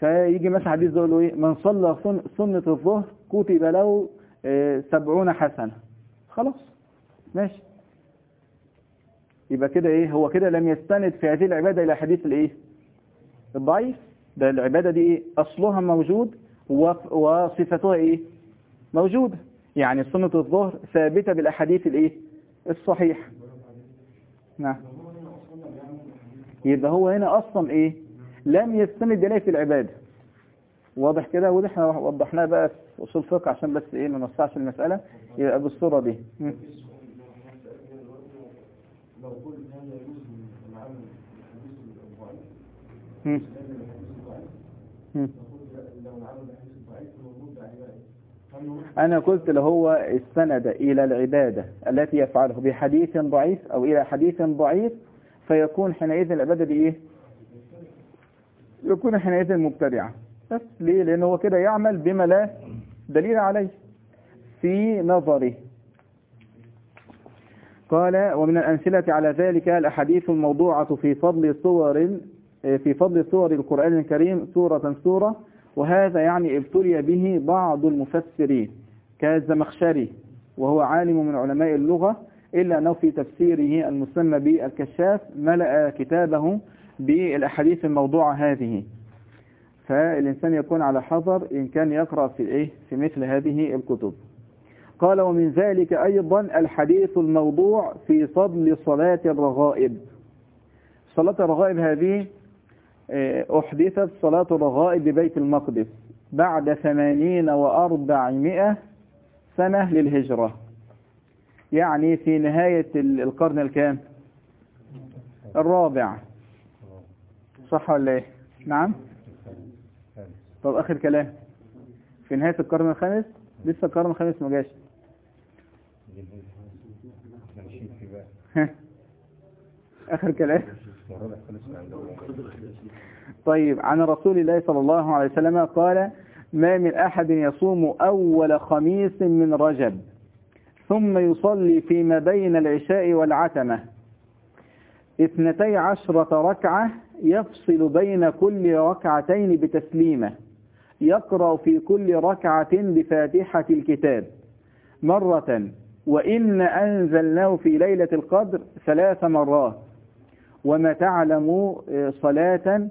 فيجي مثلا حديث يقول له إيه من صلى سن- سنة الظهر كتب له آه، سبعون حسنة. خلاص. ماشي. يبقى كده إيه هو كده لم يستند في هذه العبادة إلى حديث الإيه؟ الضعيف. ده العبادة دي إيه؟ أصلها موجود وصفتها إيه؟ موجودة يعني سنة الظهر ثابتة بالأحاديث الإيه؟ الصحيح نعم. يبقى هو هنا أصلا إيه؟ لم يستند إليه في العبادة. واضح كده؟ وده إحنا وضحناه بقى في أصول فقه عشان بس إيه ما نوسعش المسألة. يبقى بالصورة دي. م. لو من العمل الحديث أنا قلت له هو استند إلى العبادة التي يفعله بحديث ضعيف أو إلى حديث ضعيف فيكون حينئذ العبادة دي إيه؟ يكون حينئذ مبتدعا بس ليه؟ لأنه هو كده يعمل بما لا دليل عليه. في نظره. قال ومن الأمثلة على ذلك الأحاديث الموضوعة في فضل صور في فضل صور القرآن الكريم سورة سورة وهذا يعني ابتلي به بعض المفسرين كالزمخشري وهو عالم من علماء اللغة إلا أنه في تفسيره المسمى بالكشاف ملأ كتابه بالأحاديث الموضوعة هذه. فالإنسان يكون على حذر إن كان يقرأ في إيه؟ في مثل هذه الكتب. قال ومن ذلك أيضا الحديث الموضوع في فضل صلاة الرغائب. صلاة الرغائب هذه أحدثت صلاة الرغائب ببيت المقدس بعد ثمانين وأربعمائة سنة للهجرة. يعني في نهاية ال- القرن الكام؟ الرابع. صح ولا إيه؟ نعم. طب آخر كلام. في نهاية القرن الخامس؟ لسه القرن الخامس ما جاش. ها. آخر كلام. طيب عن رسول الله صلى الله عليه وسلم قال ما من أحد يصوم أول خميس من رجب ثم يصلي فيما بين العشاء والعتمة. اثنتي عشرة ركعة يفصل بين كل ركعتين بتسليمة يقرأ في كل ركعة بفاتحة الكتاب. مرة وإن أنزلناه في ليلة القدر ثلاث مرات وما تعلم صلاة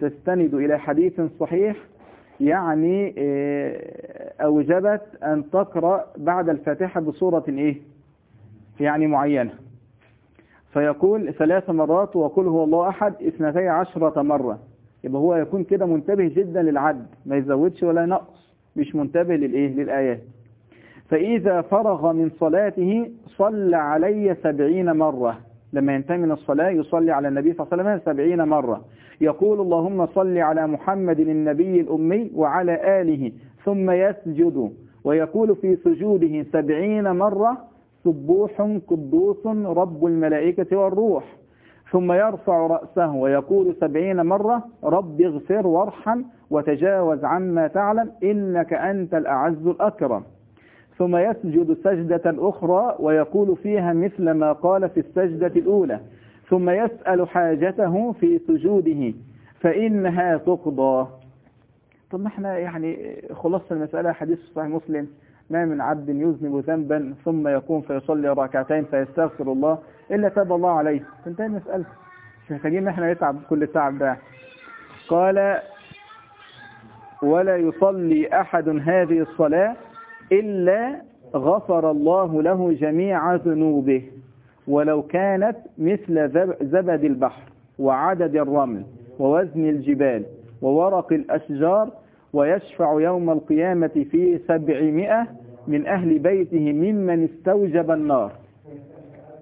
تستند إلى حديث صحيح يعني أوجبت أن تقرأ بعد الفاتحة بصورة إيه؟ يعني معينة. فيقول ثلاث مرات وقل هو الله أحد اثنتي عشرة مرة. يبقى هو يكون كده منتبه جدا للعد ما يزودش ولا نقص مش منتبه للإيه؟ للآيات. فإذا فرغ من صلاته صلى علي سبعين مرة. لما ينتهي من الصلاة يصلي على النبي صلى الله عليه وسلم سبعين مرة. يقول اللهم صل على محمد النبي الأمي وعلى آله ثم يسجد. ويقول في سجوده سبعين مرة سبوح قدوس رب الملائكة والروح. ثم يرفع رأسه ويقول سبعين مرة رب اغفر وارحم وتجاوز عما تعلم إنك أنت الأعز الأكرم. ثم يسجد سجدة أخرى ويقول فيها مثل ما قال في السجدة الأولى. ثم يسأل حاجته في سجوده فإنها تقضى. طب ما إحنا يعني خلصت المسألة حديث صحيح مسلم ما من عبد يذنب ذنبا ثم يقوم فيصلي ركعتين فيستغفر الله إلا تاب الله عليه. تنتهي المسألة. مش محتاجين إحنا نتعب كل التعب ده. قال ولا يصلي أحد هذه الصلاة إلا غفر الله له جميع ذنوبه ولو كانت مثل زبد البحر وعدد الرمل ووزن الجبال وورق الأشجار ويشفع يوم القيامة في سبعمائة من أهل بيته ممن استوجب النار.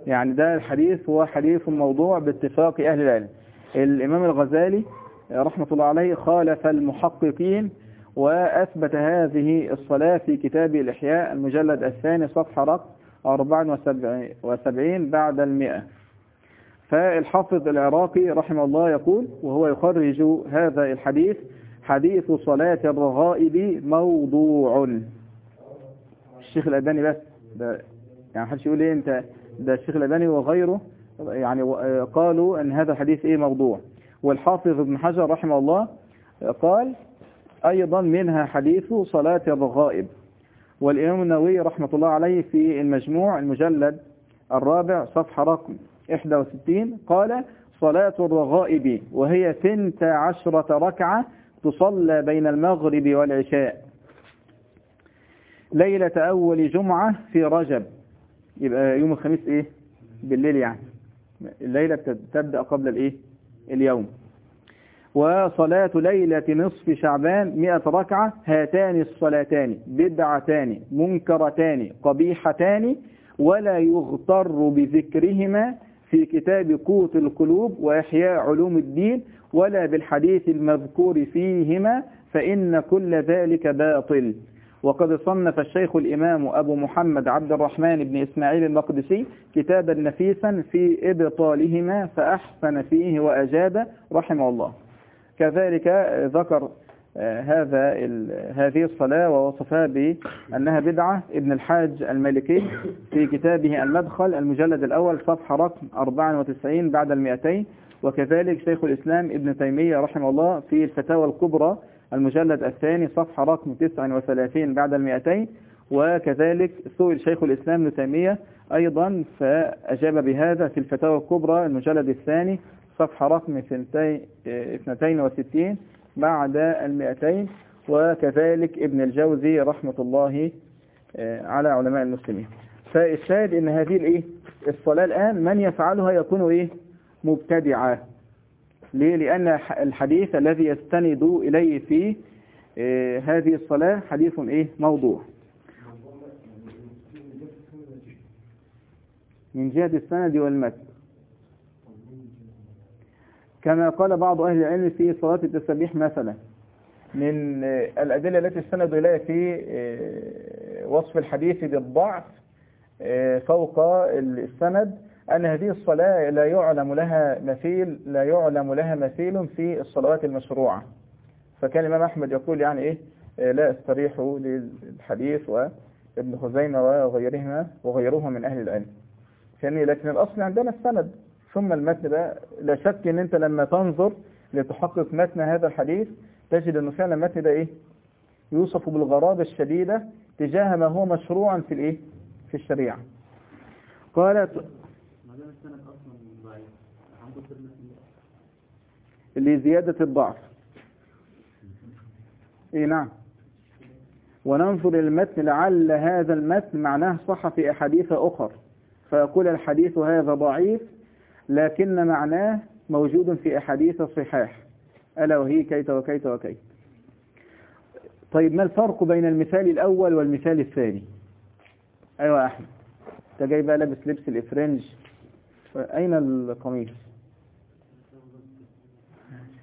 يعني ده الحديث هو حديث موضوع باتفاق أهل العلم. الإمام الغزالي رحمة الله عليه خالف المحققين وأثبت هذه الصلاة في كتاب الإحياء المجلد الثاني صفحة رقم 74 بعد المئة. فالحافظ العراقي رحمه الله يقول وهو يخرج هذا الحديث حديث صلاة الرغائب موضوع. الشيخ الألباني بس ده يعني حدش يقول إيه أنت؟ ده الشيخ الألباني وغيره يعني قالوا إن هذا الحديث إيه موضوع. والحافظ ابن حجر رحمه الله قال أيضا منها حديث صلاة الرغائب والإمام النووي رحمة الله عليه في المجموع المجلد الرابع صفحة رقم 61 قال صلاة الرغائب وهي ثنت عشرة ركعة تصلى بين المغرب والعشاء. ليلة أول جمعة في رجب. يبقى يوم الخميس إيه؟ بالليل يعني. الليلة تبدأ قبل الإيه؟ اليوم. وصلاة ليلة نصف شعبان مئة ركعة هاتان الصلاتان بدعتان منكرتان قبيحتان ولا يغتر بذكرهما في كتاب قوت القلوب وإحياء علوم الدين ولا بالحديث المذكور فيهما فإن كل ذلك باطل. وقد صنف الشيخ الإمام أبو محمد عبد الرحمن بن إسماعيل المقدسي كتابا نفيسا في إبطالهما فأحسن فيه وأجاب رحمه الله. كذلك ذكر هذا هذه الصلاة ووصفها بأنها بدعة. ابن الحاج المالكي في كتابه المدخل المجلد الأول صفحة رقم 94 بعد المئتين. وكذلك شيخ الإسلام ابن تيمية رحمه الله في الفتاوى الكبرى المجلد الثاني صفحة رقم 39 بعد المئتين. وكذلك سئل شيخ الإسلام ابن تيمية أيضا فأجاب بهذا في الفتاوى الكبرى المجلد الثاني صفحة رقم 62 بعد المئتين وكذلك ابن الجوزي رحمة الله على علماء المسلمين. فالشاهد إن هذه الإيه؟ الصلاة الآن من يفعلها يكون إيه؟ مبتدعا ليه؟ لأن الحديث الذي يستند إليه في هذه الصلاة حديث إيه؟ موضوع. من جهة السند والمتن. كما قال بعض أهل العلم في صلاة التسبيح مثلا. من الأدلة التي استند إليها في وصف الحديث بالضعف فوق السند أن هذه الصلاة لا يعلم لها مثيل لا يعلم لها مثيل في الصلوات المشروعة. فكان الإمام أحمد يقول يعني إيه لا أستريح للحديث وابن خزيمة وغيرهما وغيرهما من أهل العلم. يعني لكن الأصل عندنا السند. ثم المتن بقى لا شك إن أنت لما تنظر لتحقق متن هذا الحديث تجد أنه فعلا المتن ده إيه؟ يوصف بالغرابة الشديدة تجاه ما هو مشروعا في الإيه؟ في الشريعة. قالت لزيادة الضعف. اي نعم. وننظر المتن لعل هذا المتن معناه صح في أحاديث أخر فيقول الحديث هذا ضعيف لكن معناه موجود في أحاديث صحاح ألا وهي كيت وكيت وكيت. طيب ما الفرق بين المثال الأول والمثال الثاني؟ أيوة أحمد. أنت جاي بقى لابس لبس الإفرنج. أين القميص؟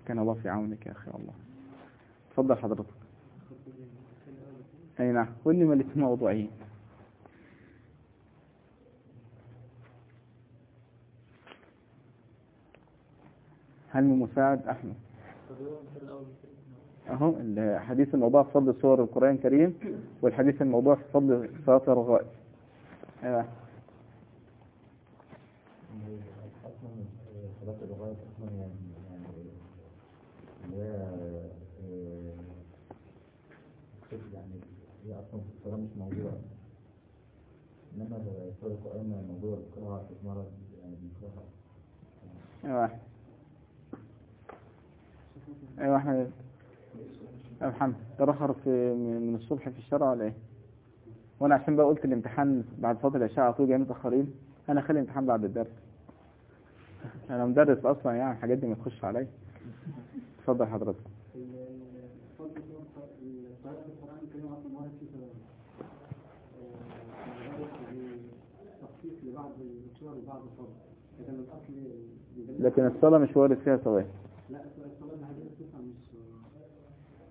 كان الله في عونك يا أخي الله. تفضل حضرتك. أي نعم. قول لي ما الاثنين موضوعين هل من مساعد؟ أحمد. أهو الحديث الموضوع في فضل سور القرآن الكريم والحديث الموضوع في فضل صلاة الرغائب. أيوة أصلا صلاه الرغائب أصلا يعني يعني اللي هي آه، يعني هي أصلا في الصلاه مش موجوده انما صلاه القران موجوده بيقراها في مرض يعني بيقراها أيوة أيوة أحمد. يا محمد. ترخر في من الصبح في الشارع ولا إيه؟ وأنا عشان بقى قلت الامتحان بعد صلاة العشاء على طول جاي متأخرين. أنا أخلي الامتحان بعد الدرس. أنا مدرس أصلا يعني الحاجات دي ما تخش عليا. اتفضل حضرتك. في الصلاة في القرآن الكريم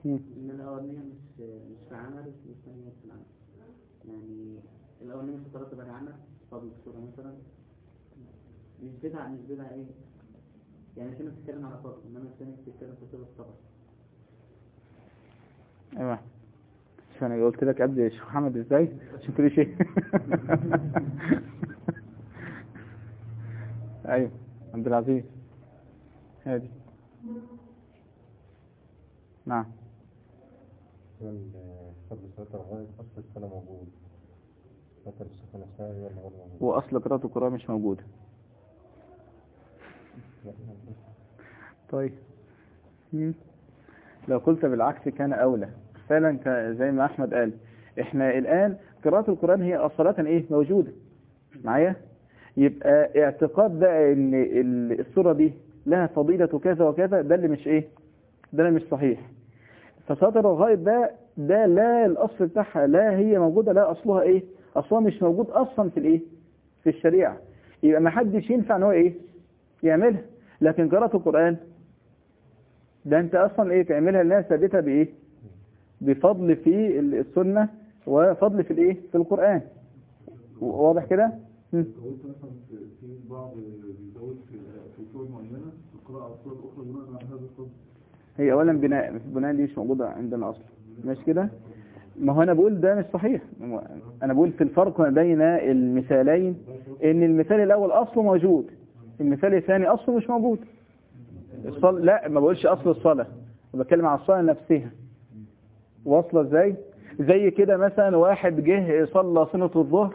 إن الأولانية مش مش في عمل والثانيه في العمل يعني الأولانية مش ترتب على عمل فضل الصورة مثلا. مش بدعة مش بدعة إيه؟ يعني ناس بتتكلم على فضل إنما الثانية بتتكلم في صوره الصبر أيوة. شوف أنا قلت لك قبل يا شيخ محمد إزاي؟ عشان كل شيء. أيوة عبد العزيز. هادي نعم. موجود. فتر الصفه نفسها هي اللي غير موجوده وأصل قراءة القرآن مش موجودة طيب. لو قلت بالعكس كان أولى. فعلا زي ما أحمد قال إحنا الآن قراءة القرآن هي أصالة إيه؟ موجودة. معايا؟ يبقى اعتقاد بقى إن ال- السورة دي لها فضيلة كذا وكذا ده اللي مش إيه؟ ده اللي مش صحيح. فصلاة الرغائب ده ده لا الأصل بتاعها لا هي موجودة لا أصلها إيه؟ أصلها مش موجود أصلا في الإيه؟ في الشريعة. يبقى ما حدش ينفع إن هو إيه؟ يعملها. لكن قراءة القرآن ده أنت أصلا إيه؟ تعملها لأنها ثابتة بإيه؟ بفضل في السنة وفضل في الإيه؟ في القرآن. واضح كده؟ في بعض في في هي أولا بناء بناء دي مش موجودة عندنا أصلا؟ مش كده؟ ما هو أنا بقول ده مش صحيح. أنا بقول في الفرق ما بين المثالين إن المثال الأول أصله موجود المثال الثاني أصله مش موجود. الصل... لا ما بقولش أصل الصلاة بتكلم على الصلاة نفسها. واصلة إزاي؟ زي كده مثلا واحد جه صلى سنة الظهر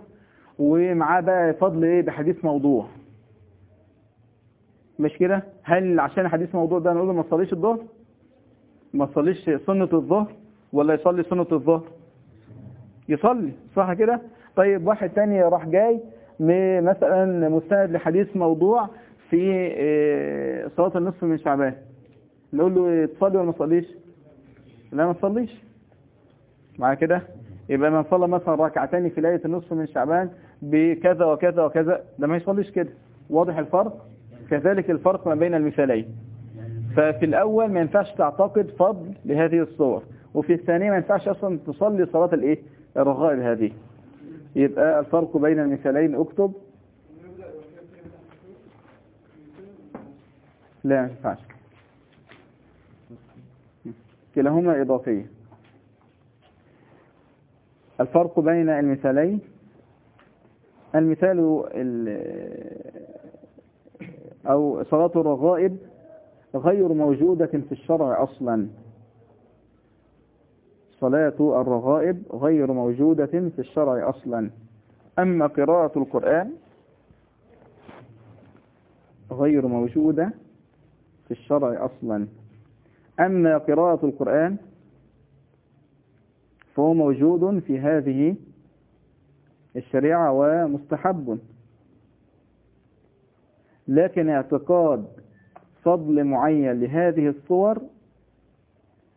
ومعاه بقى فضل إيه؟ بحديث موضوع. مش كده؟ هل عشان حديث موضوع ده نقول له ما تصليش الظهر؟ ما تصليش سنة الظهر ولا يصلي سنة الظهر؟ يصلي صح كده؟ طيب واحد تاني راح جاي مثلا مستند لحديث موضوع في آه، صلاة النصف من شعبان. نقول له تصلي ولا ما تصليش؟ لا ما تصليش. مع كده؟ يبقى من صلى مثلا ركعتين في ليلة النصف من شعبان بكذا وكذا وكذا. ده ما يصليش كده. واضح الفرق؟ كذلك الفرق ما بين المثالين. ففي الأول ما ينفعش تعتقد فضل لهذه الصور وفي الثانية ما ينفعش أصلا تصلي صلاة الإيه؟ الرغائب هذه. يبقى الفرق بين المثالين اكتب. لا ما ينفعش. كلاهما إضافية. الفرق بين المثالين. المثال ال- أو صلاة الرغائب غير موجودة في الشرع أصلا. صلاة الرغائب غير موجودة في الشرع أصلا. أما قراءة القرآن غير موجودة في الشرع أصلا. أما قراءة القرآن فهو موجود في هذه الشريعة ومستحب. لكن اعتقاد فضل معين لهذه الصور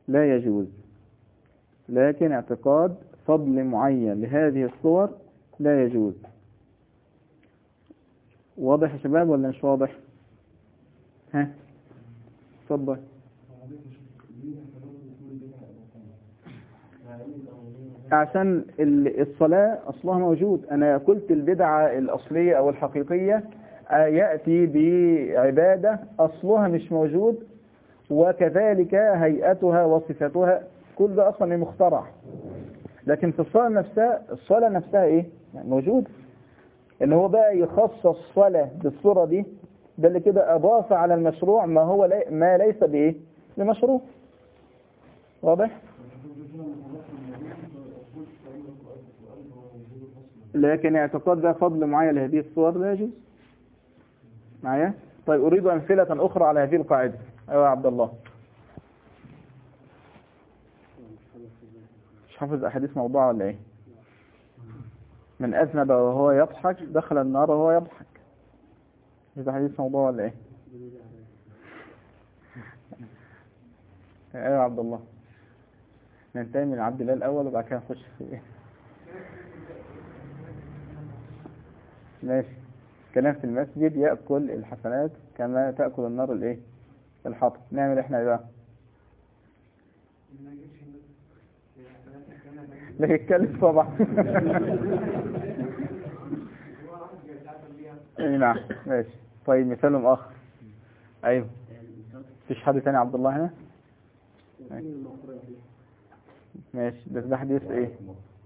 لا يجوز. لكن اعتقاد فضل معين لهذه الصور لا يجوز. واضح يا شباب ولا مش واضح؟ ها؟ اتفضل. عشان ال- الصلاة أصلها موجود. أنا قلت البدعة الأصلية أو الحقيقية يأتي بعبادة أصلها مش موجود وكذلك هيئتها وصفتها كل ده أصلا مخترع. لكن في الصلاة نفسها الصلاة نفسها إيه؟ يعني موجود. إن هو بقى يخصص الصلاة بالصورة دي ده اللي كده أضاف على المشروع ما هو لي ما ليس بإيه؟ بمشروع واضح؟ لكن اعتقاد ده فضل معين لهذه الصور لا يجوز. معايا؟ طيب أريد أمثلة أخرى على هذه القاعدة. أيوة يا عبد الله. مش حافظ أحاديث موضوع ولا إيه؟ من أذنب وهو يضحك دخل النار وهو يضحك. مش حديث موضوع ولا إيه؟ أيوة يا عبد الله. ننتهي من عبد الله الأول وبعد كده نخش في إيه؟ ماشي. كلام في المسجد يأكل الحسنات كما تأكل النار الإيه؟ الحطب. نعمل إحنا إيه بقى؟ لا يتكلم طبعا. اي نعم. ماشي. طيب مثال آخر. أيوه. مفيش حد تاني عبد الله هنا؟ ماشي. بس ده حديث إيه؟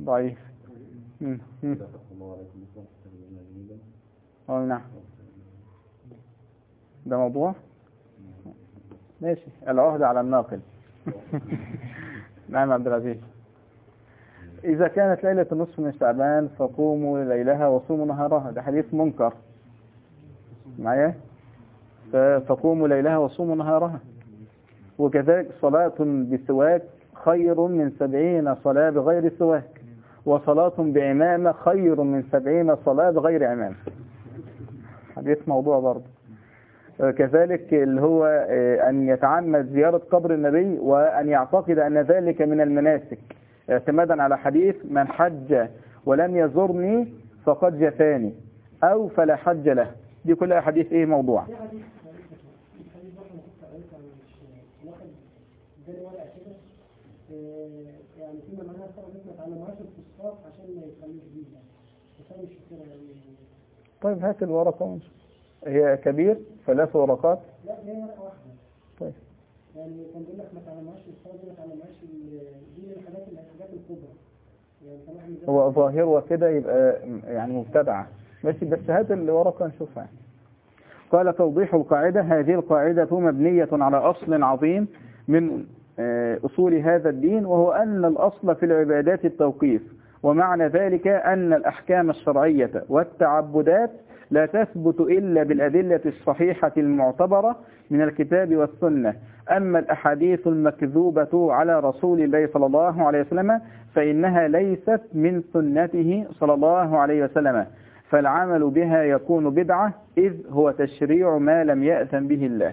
ضعيف. آه نعم. ده موضوع؟ ماشي. العهد على الناقل. نعم عبد العزيز. إذا كانت ليلة النصف من شعبان فقوموا ليلها وصوموا نهارها. ده حديث منكر. معايا؟ فقوموا ليلها وصوموا نهارها. وكذلك صلاة بسواك خير من سبعين صلاة بغير سواك وصلاة بعمامة خير من سبعين صلاة بغير عمامة. حديث موضوع برضه. آه، كذلك اللي هو آه، أن يتعمد زيارة قبر النبي وأن يعتقد أن ذلك من المناسك. اعتمادا على حديث من حج ولم يزرني فقد جفاني أو فلا حج له دي كلها حديث إيه؟ موضوع. في كده يعني فيما معناها طبعا الناس ما تعلمهاش الفسطاط عشان ما يخلوش بيها. مش فاكرها يعني طيب هات الورقة ونشوف. هي كبير ثلاث ورقات. لا دي ورقة واحدة. طيب. يعني كان بيقول لك ما تعلمهاش دي ما تعلمهاش دي الحاجات الحاجات الكبرى. يعني هو ظاهرة كده يبقى يعني مبتدعة. ماشي بس هات الورقة نشوفها. قال توضيح القاعدة. هذه القاعدة مبنية على أصل عظيم من آه، أصول هذا الدين وهو أن الأصل في العبادات التوقيف. ومعنى ذلك أن الأحكام الشرعية والتعبدات لا تثبت إلا بالأدلة الصحيحة المعتبرة من الكتاب والسنة. أما الأحاديث المكذوبة على رسول الله صلى الله عليه وسلم فإنها ليست من سنته صلى الله عليه وسلم. فالعمل بها يكون بدعة إذ هو تشريع ما لم يأثم به الله.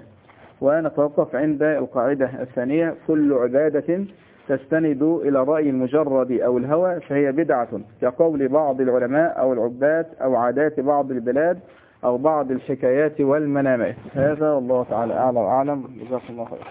ونتوقف عند القاعدة الثانية. كل عبادة تستند إلى رأي المجرد أو الهوى فهي بدعة كقول بعض العلماء أو العباد أو عادات بعض البلاد أو بعض الحكايات والمنامات. هذا والله تعالى أعلى وأعلم جزاكم الله خير